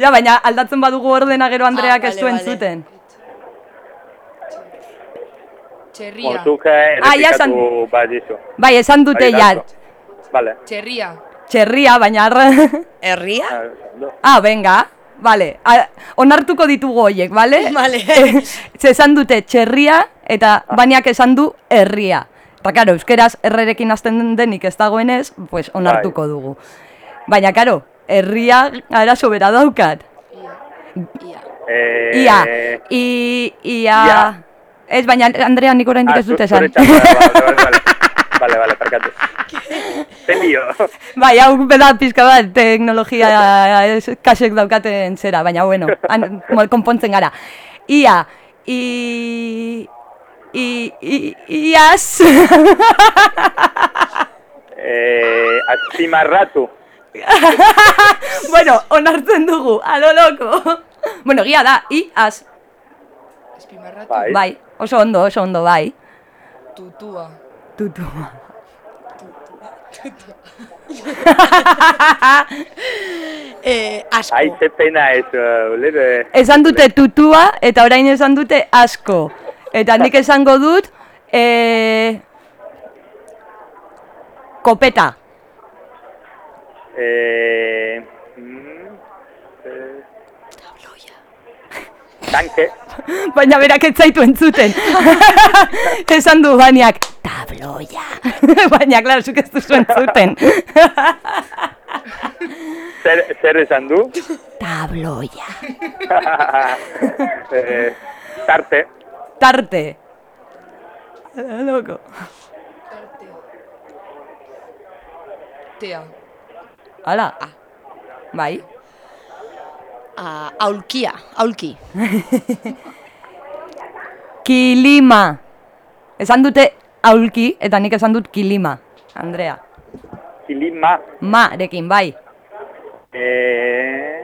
[SPEAKER 2] Ja, baina aldatzen badugu ordena gero Andreak
[SPEAKER 7] Ah,
[SPEAKER 2] ez duen
[SPEAKER 7] vale.
[SPEAKER 2] zuten.
[SPEAKER 3] Txerria.
[SPEAKER 8] Mortuk
[SPEAKER 2] Ah, ja esan-
[SPEAKER 8] errepikatu bat dizu.
[SPEAKER 2] Bai, esan dute ja.
[SPEAKER 8] Vale.
[SPEAKER 3] Txerria.
[SPEAKER 2] Txerria, baina arra...
[SPEAKER 7] Herria?
[SPEAKER 8] Ah,
[SPEAKER 2] ah, venga, vale. A, onartuko ditugu hoiek, vale? *laughs*
[SPEAKER 7] Vale. *laughs*
[SPEAKER 2] Ze esan dute txerria eta baniak esan du herria. Eta karo, euskeraz errerekin hasten denik ez dagoenez, pues onartuko dugu. Baina, karo, herria arazo bera daukat.
[SPEAKER 8] Eh,
[SPEAKER 2] Ia, i, ia...
[SPEAKER 8] Ia.
[SPEAKER 2] Ez, baina Andrea nik oraindik
[SPEAKER 8] ah,
[SPEAKER 2] ez dut
[SPEAKER 8] zu-
[SPEAKER 2] esan.
[SPEAKER 8] Vale, vale, vale. *laughs* Vale, vale. Zen dio. *laughs*
[SPEAKER 2] Bai, hau beda pizka bat teknologia ez, kasek daukaten zera, baina bueno, han, konpontzen gara. Ia, i... I, i, iaz, *laughs*
[SPEAKER 8] Eh, azpimarratu. *laughs*
[SPEAKER 2] bueno, onartzen dugu, alo loko. bueno, gia da, iaz,
[SPEAKER 3] Espimarratu.
[SPEAKER 8] Bai.
[SPEAKER 2] bai, oso ondo, oso ondo, bai.
[SPEAKER 3] Tutua.
[SPEAKER 2] Tutu. *laughs*
[SPEAKER 7] Eh, asko.
[SPEAKER 8] Ai, ze pena ez, uh, ulere.
[SPEAKER 2] Esan dute tutua eta orain esan dute asko. Eta nik esango dut, e... kopeta.
[SPEAKER 8] Eh, mm, eh, tanke. *laughs*
[SPEAKER 2] Baina berak ez zaitu entzuten. *laughs* Esan du baniak, tabloia. *laughs* Baina, klaro, zuk ez duzu entzuten.
[SPEAKER 8] Zer, zer esan du?
[SPEAKER 2] tabloia.
[SPEAKER 8] eh, tarte.
[SPEAKER 2] Tarte. Loko.
[SPEAKER 3] Tea.
[SPEAKER 2] Hala. Bai.
[SPEAKER 7] Ah, aulkia, aulki. *laughs*
[SPEAKER 2] Kilima. Esan dute aulki, eta nik esan dut kilima. Andrea.
[SPEAKER 8] Kilima.
[SPEAKER 2] Ma-rekin, bai.
[SPEAKER 8] Eh...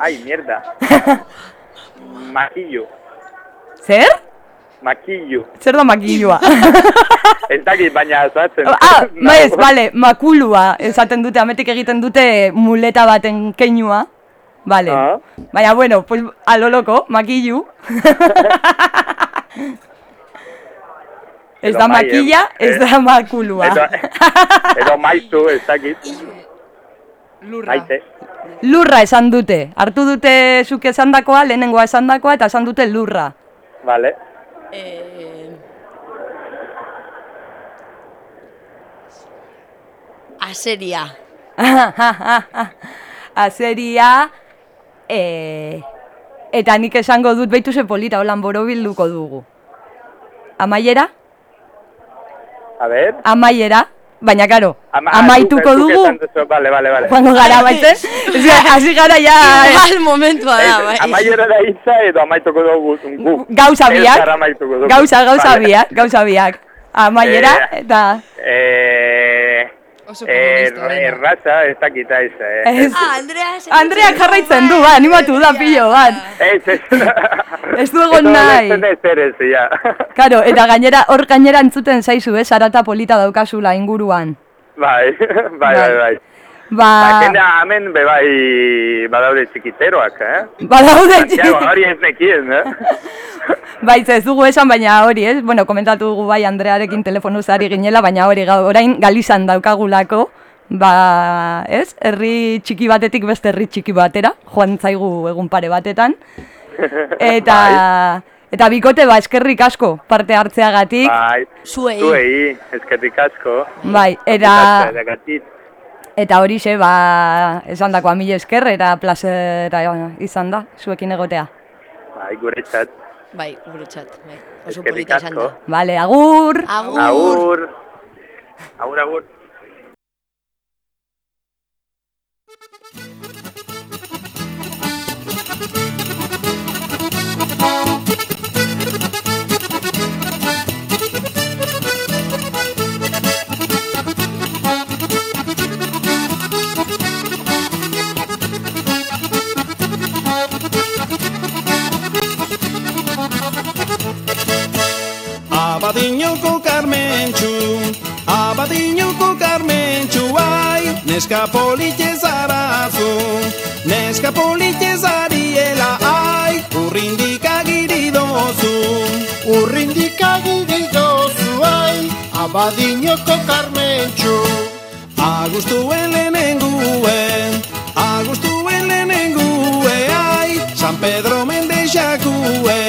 [SPEAKER 8] Ai, mierda. *laughs* Makillo.
[SPEAKER 2] Zer?
[SPEAKER 8] Makillo.
[SPEAKER 2] Zer da makilua? *laughs*
[SPEAKER 8] Ez dakit, baina zatzen.
[SPEAKER 2] ah, maiz, *laughs* bale, makulua esaten dute, ametik egiten dute muleta baten keinua. Vale.
[SPEAKER 8] Ah.
[SPEAKER 2] Baina, bueno, pues, a lo loco, makilu. *laughs* ez da
[SPEAKER 8] eh?
[SPEAKER 2] makilla, ez
[SPEAKER 8] Eh.
[SPEAKER 2] da makulua.
[SPEAKER 8] Edo, edo maizu, ez dakit.
[SPEAKER 3] Lurra.
[SPEAKER 8] Maite.
[SPEAKER 2] Lurra esan dute. Hartu dute zuk esandakoa, lehenengoa esandakoa eta esan dute lurra.
[SPEAKER 8] Vale.
[SPEAKER 7] Eh, aseria.
[SPEAKER 2] Azeria, *laughs* e, eta nik esango dut behitu ze polita, holan borobilduko dugu. Amaiera?
[SPEAKER 8] A ver.
[SPEAKER 2] Amaiera? Baina, karo,
[SPEAKER 8] Ama- ah,
[SPEAKER 2] amaituko dugu,
[SPEAKER 8] Vale, vale, vale.
[SPEAKER 2] joango gara baitzen, hasi gara ja
[SPEAKER 7] Igual momentua da, *laughs* bai.
[SPEAKER 8] Amaiera da hitza edo amaituko dugu gu.
[SPEAKER 2] gauza biak, gauza, gauza
[SPEAKER 8] Vale.
[SPEAKER 2] biak, gauza biak. Amaiera,
[SPEAKER 8] Eh,
[SPEAKER 2] eta...
[SPEAKER 8] Eh,
[SPEAKER 3] Oso
[SPEAKER 8] eh,
[SPEAKER 3] dena.
[SPEAKER 8] erraza ez dakita ez. Eh.
[SPEAKER 2] Ez,
[SPEAKER 7] Ah, Andrea,
[SPEAKER 2] Andreak jarraitzen du, ba, animatu da pilo bat.
[SPEAKER 8] Ez, ez. *laughs*
[SPEAKER 2] Ez du egon nahi.
[SPEAKER 8] Ez ez ez, ja.
[SPEAKER 2] Karo, eta gainera, hor gainera entzuten zaizu, eh, sarata polita daukazula inguruan.
[SPEAKER 8] Bai, *laughs* bai, bai, bai.
[SPEAKER 2] Ba,
[SPEAKER 8] Ba, hemen be bai badaude txikiteroak, eh?
[SPEAKER 2] badaude
[SPEAKER 8] Santiago, hori ez nekien, eh? *laughs*
[SPEAKER 2] Baitz ez dugu esan, baina hori, ez? Bueno, komentatu dugu bai Andrearekin telefonuz ari ginela, baina hori orain galizan daukagulako, ba, ez? Herri txiki batetik beste herri txiki batera, joan zaigu egun pare batetan. *laughs* Eta, eta bikote, ba, eskerrik asko parte hartzeagatik.
[SPEAKER 8] Bai,
[SPEAKER 7] Zuei.
[SPEAKER 8] zuei, eskerrik asko.
[SPEAKER 2] Bai, eta,
[SPEAKER 8] Eta...
[SPEAKER 2] hori xe, ba, esan dako amile esker, eta plazera izan da, zuekin egotea.
[SPEAKER 8] Bai, gure txat.
[SPEAKER 7] Bai, guretzat, bai. Oso polita esan da.
[SPEAKER 2] Vale, agur!
[SPEAKER 7] Agur!
[SPEAKER 8] Agur. Agur, agur.
[SPEAKER 9] Carmentxu, abadiñoko Carmentxu, ai, neska politxe zarazu, neska politxe zariela, ai, urrindik agiri dozu.
[SPEAKER 1] Urrindik agiri dozu, ai, abadiñoko karmentxu.
[SPEAKER 9] Agustuen lehenenguen, agustuen lehenengue, ai, San Pedro mendexakuen,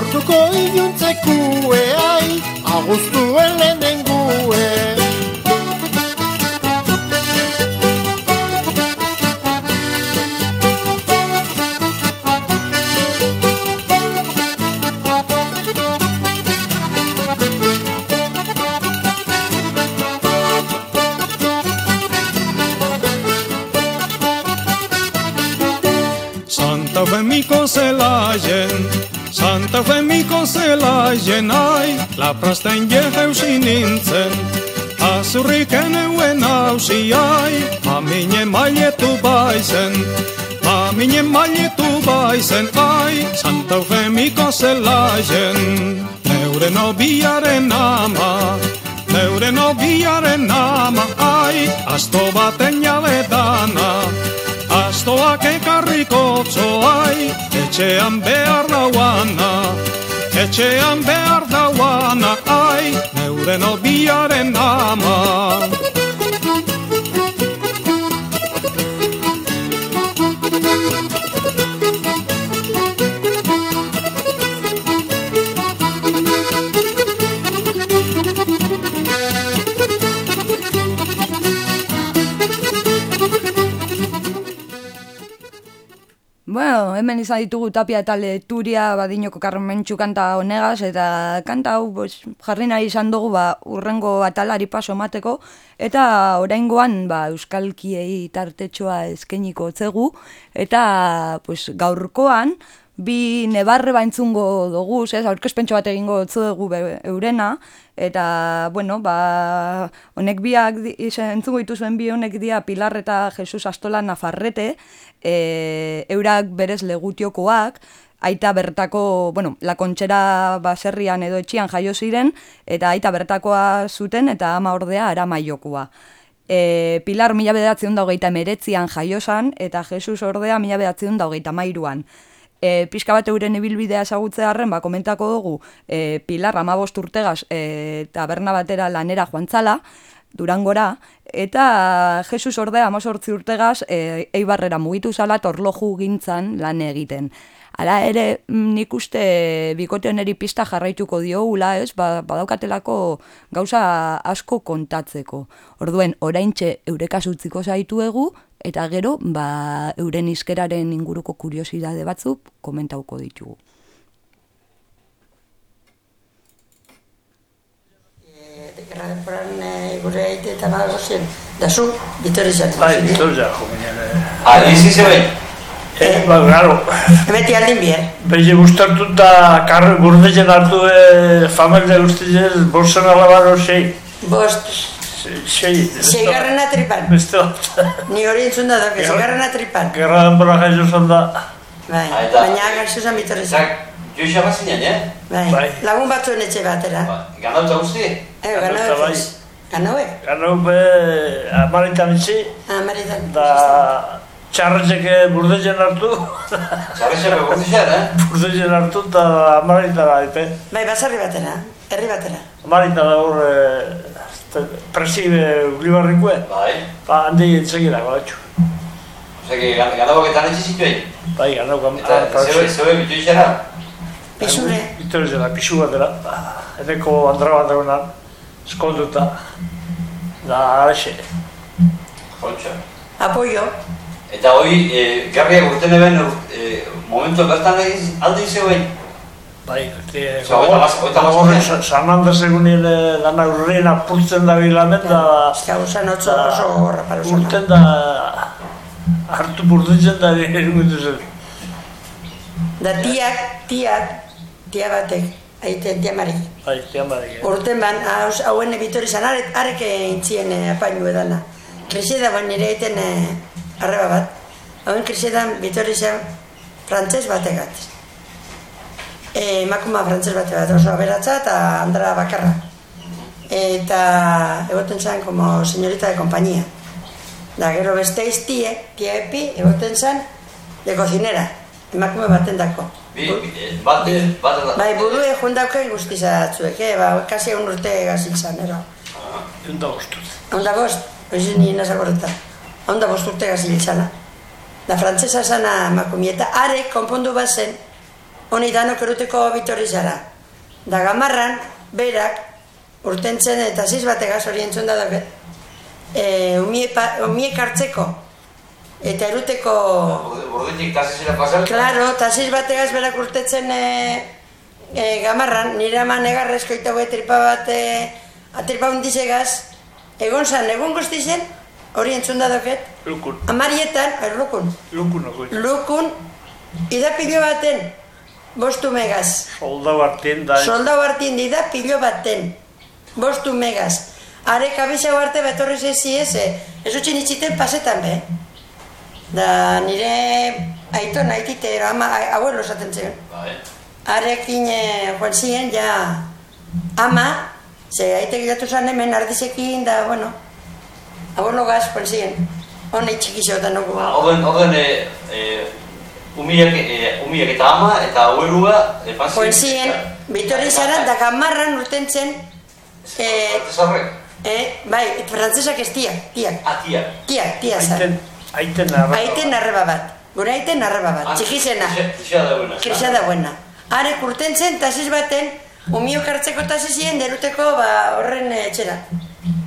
[SPEAKER 9] iluntzekuen.
[SPEAKER 1] Orduko iluntzekue, ai, agustuen lehenengue.
[SPEAKER 9] Ai, laprasten jeheusi nintzen. Azurrik eneuen hausi, ai, mamine mailetu baizen. Mamine mailetu baizen, ai, Santa Femiko zelaien. Neure nobiaren ama, neure nobiaren ama, ai, asto baten jabe dana. Astoak ekarriko txoai, etxean behar dauana, etxean behar dauana, ai, neure nobiaren ama.
[SPEAKER 2] Hemen izan ditugu tapia eta leturia badinoko karmentxu kanta honegaz, eta kanta hau pues, jarri nahi izan dugu ba, urrengo atalari paso mateko, eta oraingoan ba, euskalkiei tartetxoa eskeniko otzegu, eta pues, gaurkoan bi nebarre baintzungo dugu, ez, aurkezpentso bat egingo dugu eurena, eta, bueno, ba, honek biak, entzungo dituzuen bi honek dia Pilar eta Jesus Astola Nafarrete, e, eurak berez legutiokoak, aita bertako, bueno, la kontxera baserrian edo etxian jaio ziren, eta aita bertakoa zuten, eta ama ordea aramaiokoa. E, Pilar mila bedatzen da hogeita meretzian jaiosan, eta Jesus ordea mila bedatzen da hogeita mairuan. E, pixka bat euren ibilbidea ezagutzearren, ba, komentako dugu, e, Pilar amabost urtegaz e, taberna batera lanera joan zala, Durangora, eta Jesus ordea amazortzi urtegaz e, eibarrera mugitu zala torloju gintzan lan egiten. Hala ere, mm, nik uste bikote honeri pista jarraituko diogula, ez? Ba, badaukatelako gauza asko kontatzeko. Orduen, oraintxe eurekaz utziko zaituegu, eta gero, ba, euren iskeraren inguruko kuriosidade batzuk komentauko ditugu.
[SPEAKER 10] Gerra denporan e, gure aite eta badago zen. Da zu, Bitori zen.
[SPEAKER 11] Bai, Bitori zen, jo, ginen.
[SPEAKER 12] Ah, izi zegoen?
[SPEAKER 11] Eh, ba, garo.
[SPEAKER 10] Emeti aldin bie.
[SPEAKER 11] Beize gustartu eta karre gurdezen hartu e, familia guztizen, bosten alabaro sei.
[SPEAKER 10] Bost.
[SPEAKER 11] Sei.
[SPEAKER 10] Sei garren atripan.
[SPEAKER 11] Beste bat.
[SPEAKER 10] Ni hori entzun da doke, sei garren atripan.
[SPEAKER 11] Gerra denpora jaizu zen da.
[SPEAKER 10] Bai, baina gaixo zen Bitori zen.
[SPEAKER 12] Joixa bat zinen, eh?
[SPEAKER 10] Bai, lagun batzuen etxe batera.
[SPEAKER 12] Ganau eta guzti?
[SPEAKER 10] Eh, ganau
[SPEAKER 11] bai.
[SPEAKER 10] ez. Ganau e?
[SPEAKER 11] Ganau be, amaritan itzi.
[SPEAKER 10] Amaritan.
[SPEAKER 11] Da, txarretxeke burdezen hartu.
[SPEAKER 12] Txarretxeke *laughs* burdezen, eh?
[SPEAKER 11] Burdezen hartu eta amaritan aipe.
[SPEAKER 10] Bai, basarri batera, herri batera.
[SPEAKER 11] Amaritan hor, presibe ulibarrikue.
[SPEAKER 12] Bai.
[SPEAKER 11] Ba, handi entzegira, batxu.
[SPEAKER 12] Osea, ganau baketan etxe zituen?
[SPEAKER 11] Bai, ganau
[SPEAKER 12] Eta zeue, zeue bitu izera?
[SPEAKER 10] Pisure.
[SPEAKER 11] Bitu izera, pisu bat dela. Eneko andra bat dagoenan, eskolduta. Da, araxe.
[SPEAKER 12] Jontxa.
[SPEAKER 10] Apoio.
[SPEAKER 12] Eta hoi, e, garriak urten eben, e, momentu bertan alde zeuen?
[SPEAKER 11] Bai, e, San Andres egunien lana urrein apurtzen da bilamen da...
[SPEAKER 10] Eta usan oso oso gorra para usana.
[SPEAKER 11] Urten da... Hartu burditzen da egun zen.
[SPEAKER 10] Da tiak, tiak, tia batek, aiten tia marik.
[SPEAKER 11] Bai, tia marik.
[SPEAKER 10] Urten ban, hauen ebitori zan, arek, arek intzien eh, apainu edana. Krisida ban nire egiten eh, arreba bat. Hauen krisidan bitori zen frantses bategat. E, emakuma frantses bate bat, oso aberatza eta andra bakarra. Eta egoten zen como señorita de compañía. Da gero beste iztie, tia epi, egoten zen de cocinera, emakume baten dako.
[SPEAKER 12] Bi, bat, bat, bat,
[SPEAKER 10] Bai, burue jundauke guztizatzuek, eh? Ba, kasi egun urte gazin zan, ero.
[SPEAKER 11] Onda bostut.
[SPEAKER 10] Onda bost, oizu ni nazagoreta. Onda bost urte gazin zana. Da frantzesa zana emakumieta, are konpondu bat zen, honi danok eruteko bitorri zara. Da gamarran, berak, urtentzen eta ziz bategaz hori entzun da dabe. E, umiek hartzeko, eta eruteko...
[SPEAKER 12] Borditik tasizera pasan?
[SPEAKER 10] Claro, tasiz bategaz berak urtetzen e, e, gamarran, nire ama negarrezko eta gue tripa bat, e, atripa hundizegaz, egon zan, egun guzti zen, hori entzun da doket,
[SPEAKER 11] Lukun.
[SPEAKER 10] amarietan, er, lukun,
[SPEAKER 11] Lukun okoit.
[SPEAKER 10] lukun, idapilo baten, bostu megaz.
[SPEAKER 11] Soldau hartien da.
[SPEAKER 10] Soldau hartien dida pilo baten, bostu megaz. Are kabeza arte betorri zezi ez, ez utxin itxiten pasetan be. Da nire aito nahitite, ama abuelo esaten zen.
[SPEAKER 12] Bai.
[SPEAKER 10] Arekin eh, joan ziren, ja, ama, ze aite gilatu zan hemen ardizekin, da, bueno, abuelo gaz joan ziren. Hone txikixo eta nugu.
[SPEAKER 12] Horren, horren, e, e, umiak, e, umiak eta ama eta abuelua e, pasin.
[SPEAKER 10] Joan ziren, bitorri zara, da gamarran urten zen, eh,
[SPEAKER 12] Zarrek?
[SPEAKER 10] eh, bai, frantzesak ez tiak, tiak.
[SPEAKER 12] Ah, tia.
[SPEAKER 10] Tiak, tia zan.
[SPEAKER 11] Aiten, aiten
[SPEAKER 10] arreba bat. Gure aiten arreba bat, txikizena.
[SPEAKER 12] Krisia da buena.
[SPEAKER 10] Krisia da buena. Zen, tasis baten, umiok hartzeko tasizien deruteko ba, horren eh, etxera.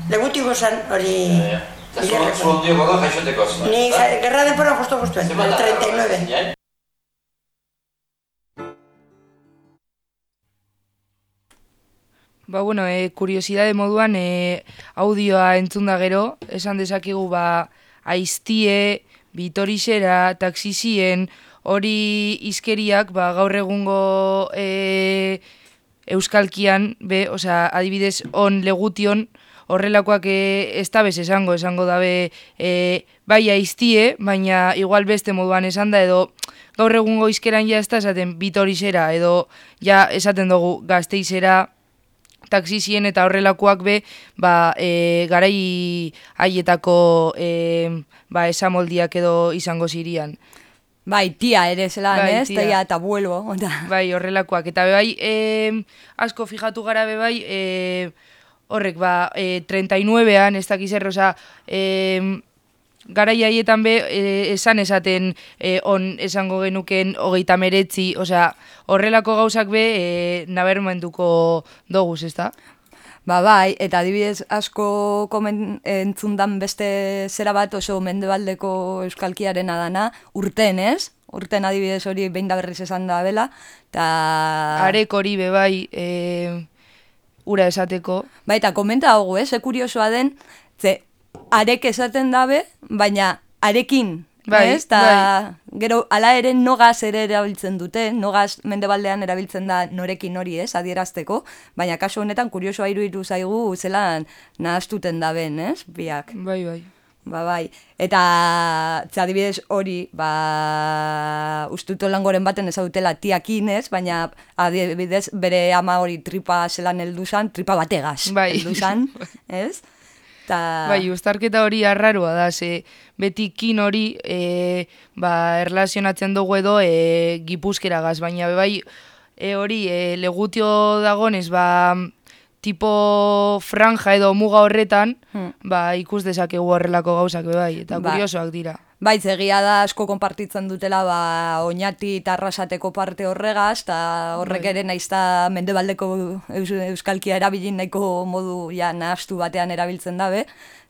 [SPEAKER 10] Leguti gozan hori...
[SPEAKER 12] Eta zu, zu ondio gordon jaixoteko.
[SPEAKER 10] Ni ja, gerra denporan justo guztuen, el 39.
[SPEAKER 3] Ba, bueno, e, kuriosidade moduan e, audioa entzun da gero, esan dezakigu ba, aiztie, bitorixera, taksizien, hori izkeriak ba, gaur egungo e, euskalkian, be, osea, adibidez, on legution, horrelakoak e, ez da bez esango, esango dabe e, bai aiztie, baina igual beste moduan esan da, edo gaur egungo izkeran ja ez da esaten bitorixera, edo ja esaten dugu gazteizera, taksizien eta horrelakoak be, ba, e, garai haietako e, ba, esamoldiak edo izango zirian.
[SPEAKER 2] Bai, tia ere zelan,
[SPEAKER 3] Bai,
[SPEAKER 2] ez?
[SPEAKER 3] tia.
[SPEAKER 2] Eta vuelvo. Eta... *laughs*
[SPEAKER 3] Bai, horrelakoak. Eta bai, e, asko fijatu gara be bai, e, horrek, ba, e, 39an, ez dakiz erro, oza, e, gara jaietan be, e, esan esaten e, on esango genuken hogeita meretzi, osea, horrelako gauzak be, e, nabermentuko doguz, ez da?
[SPEAKER 2] Ba bai, eta adibidez asko komen entzundan beste zera bat oso mendebaldeko euskalkiaren adana, urten ez? Urten adibidez hori behin da berriz esan da bela, eta...
[SPEAKER 3] Arek hori be bai, e, ura esateko.
[SPEAKER 2] Bai, eta komenta hau, ez? Ze kuriosoa den, ze arek esaten dabe, baina arekin,
[SPEAKER 3] Bai,
[SPEAKER 2] ez? Ta gero ala ere nogaz ere erabiltzen dute, nogaz mendebaldean erabiltzen da norekin hori, ez? Adierazteko, baina kasu honetan kuriosoa iruditu zaigu zelan nahastuten daben, ez? Biak.
[SPEAKER 3] Bai, bai.
[SPEAKER 2] Ba, bai. Eta, ze adibidez hori, ba, ustuto langoren baten ezagutela tiakin, ez? Baina, adibidez, bere ama hori tripa zelan heldu zan, tripa bategaz.
[SPEAKER 3] Bai.
[SPEAKER 2] Heldu zan, *laughs* ez? Ta...
[SPEAKER 3] Bai, uztarketa hori arraroa da, ze beti kin hori e, ba, erlazionatzen dugu edo e, gipuzkeragaz, baina bai e, hori e, legutio dagonez, ba, tipo franja edo muga horretan,
[SPEAKER 2] Hmm.
[SPEAKER 3] ba, ikus dezakegu horrelako gauzak bai, eta
[SPEAKER 2] Ba.
[SPEAKER 3] kuriosoak dira.
[SPEAKER 2] Bai, zegia da asko konpartitzen dutela ba, oinati eta arrasateko parte horregaz, eta horrek
[SPEAKER 3] Bai.
[SPEAKER 2] ere naizta mendebaldeko eus, euskalkia erabilin nahiko modu ja nahastu batean erabiltzen dabe,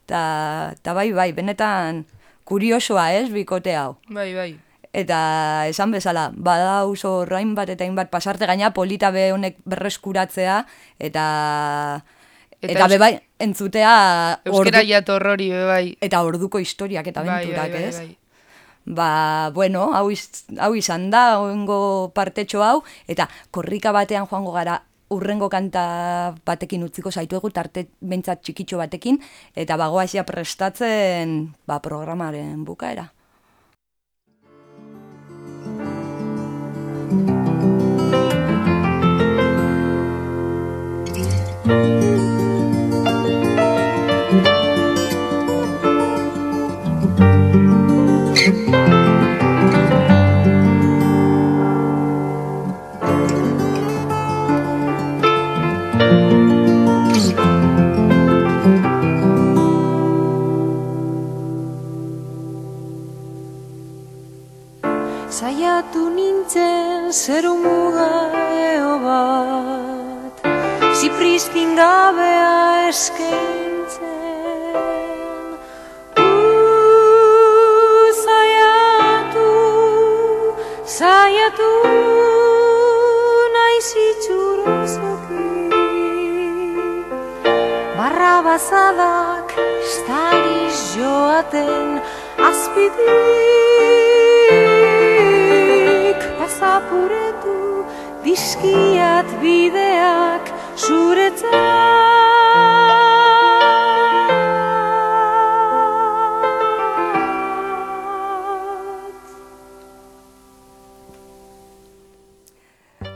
[SPEAKER 2] eta ta bai, bai, benetan kuriosoa ez, bikote hau.
[SPEAKER 3] Bai, bai.
[SPEAKER 2] Eta esan bezala, bada oso rain bat eta hainbat pasarte gaina polita be honek berreskuratzea, eta...
[SPEAKER 3] Eta
[SPEAKER 2] Eta, be
[SPEAKER 3] eus-
[SPEAKER 2] bai, entzutea...
[SPEAKER 3] Euskera jator hori be bai.
[SPEAKER 2] Eta orduko historiak eta
[SPEAKER 3] Bai,
[SPEAKER 2] abenturak,
[SPEAKER 3] bai, bai,
[SPEAKER 2] ez?
[SPEAKER 3] bai.
[SPEAKER 2] Ba, bueno, hau, iz, hau izan da, oengo partetxo hau, eta korrika batean joango gara urrengo kanta batekin utziko zaituegu, tarte behintzat txikitxo batekin, eta bagoazia prestatzen ba, programaren bukaera.
[SPEAKER 13] Zaiatu nintzen zeru muga bat Zipristin gabea eskaintzen. Uh, Zaiatu, naiz itxurozoki Barra bazadak estariz joaten azpidik Pasapuretu dizkiat bideak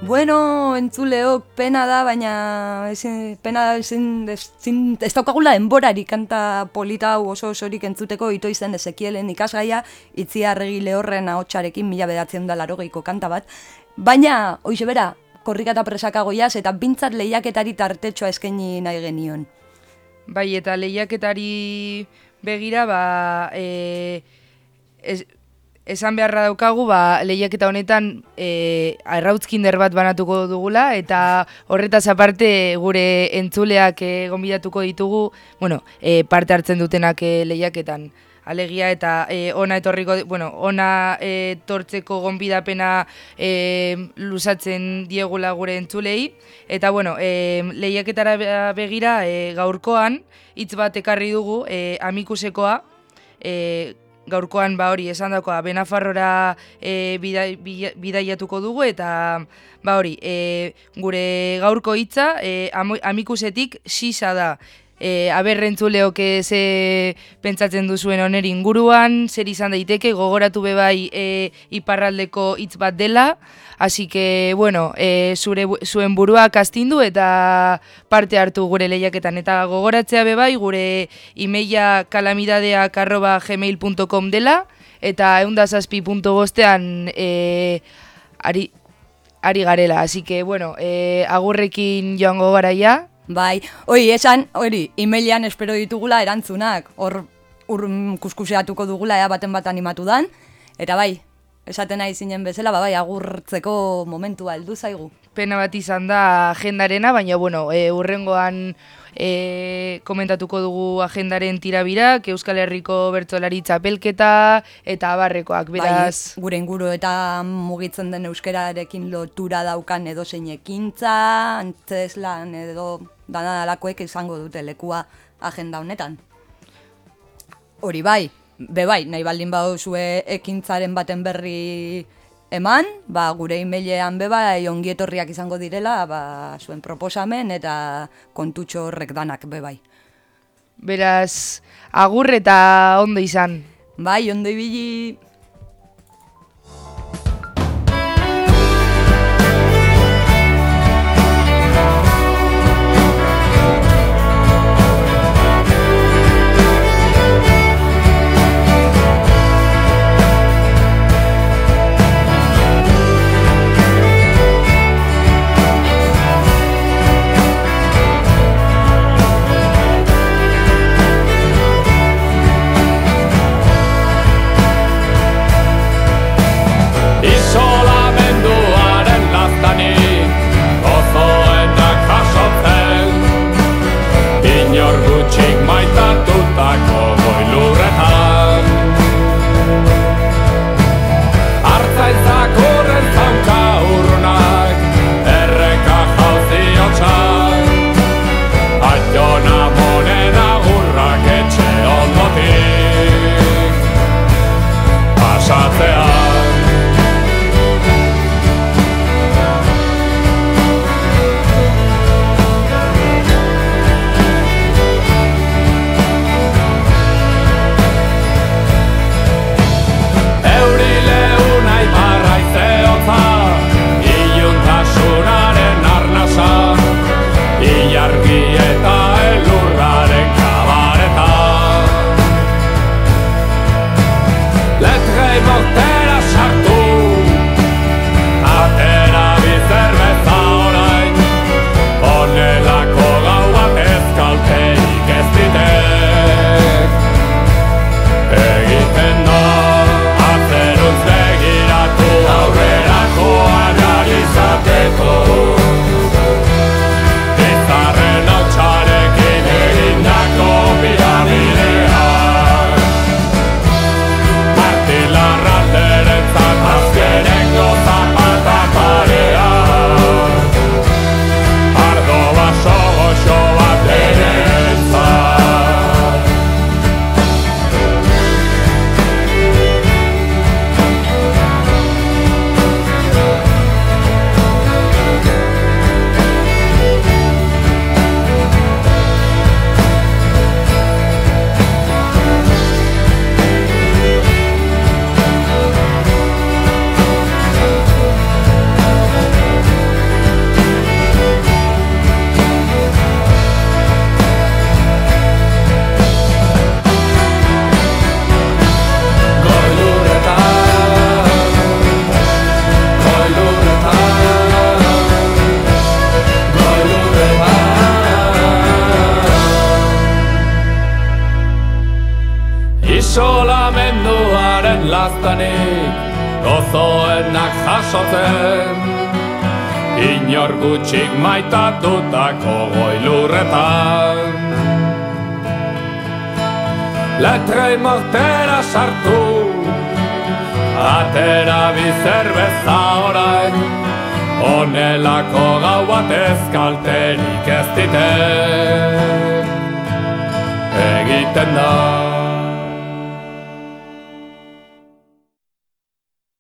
[SPEAKER 2] Bueno, entzuleok, pena da, baina ezin, pena da ezin, ezin, ez daukagula enborari kanta polita hau oso osorik entzuteko ito izen Ezekielen ikasgaia, itziarregi lehorren ahotsarekin mila bedatzen da larogeiko kanta bat. Baina, hoize bera, korrika eta presaka eta bintzat lehiaketari tartetxoa eskaini nahi genion.
[SPEAKER 3] Bai, eta lehiaketari begira, ba, e, ez, esan beharra daukagu, ba, lehiaketa honetan e, arrautzkinder bat banatuko dugula, eta horretaz aparte gure entzuleak e, gonbidatuko ditugu, bueno, e, parte hartzen dutenak e, lehiaketan. Alegia eta e, ona etorriko, bueno, ona e, tortzeko gonbidapena e, lusatzen diegula gure entzulei. Eta, bueno, e, lehiaketara be- begira e, gaurkoan, hitz bat ekarri dugu, e, amikusekoa, e, gaurkoan ba hori esan dakoa Benafarrora e, bidaiatuko dugu eta ba hori e, gure gaurko hitza e, amikusetik sisa da. E, aberrentzuleok e, ze pentsatzen duzuen oneri inguruan, zer izan daiteke, gogoratu bebai e, iparraldeko hitz bat dela, Así que, bueno, e, zure, zuen burua kastindu eta parte hartu gure lehiaketan. Eta gogoratzea bebai, gure imeia kalamidadeak arroba gmail.com dela, eta eundazazpi.bostean e, ari, ari garela. Así que, bueno, e, agurrekin joango garaia.
[SPEAKER 14] Bai, hori, esan, hori, emailean espero ditugula erantzunak, hor ur kuskuseatuko dugula ea baten bat animatu dan, eta bai, esaten nahi zinen bezala, ba, bai, agurtzeko momentua heldu zaigu.
[SPEAKER 3] Pena bat izan da agendarena, baina, bueno, e, urrengoan e, komentatuko dugu agendaren tirabirak, Euskal Herriko bertzolari txapelketa, eta abarrekoak, beraz...
[SPEAKER 14] Bai, gure inguru eta mugitzen den euskararekin lotura daukan edo ekintza, antzeslan edo dana dalakoek izango dute lekua agenda honetan. Hori bai, be bai, nahi baldin baduzue ekintzaren baten berri eman, ba, gure emailean be bai ongietorriak izango direla, ba, zuen proposamen eta kontutxo horrek danak be bai.
[SPEAKER 3] Beraz, agur eta ondo izan.
[SPEAKER 14] Bai, ondo ibili...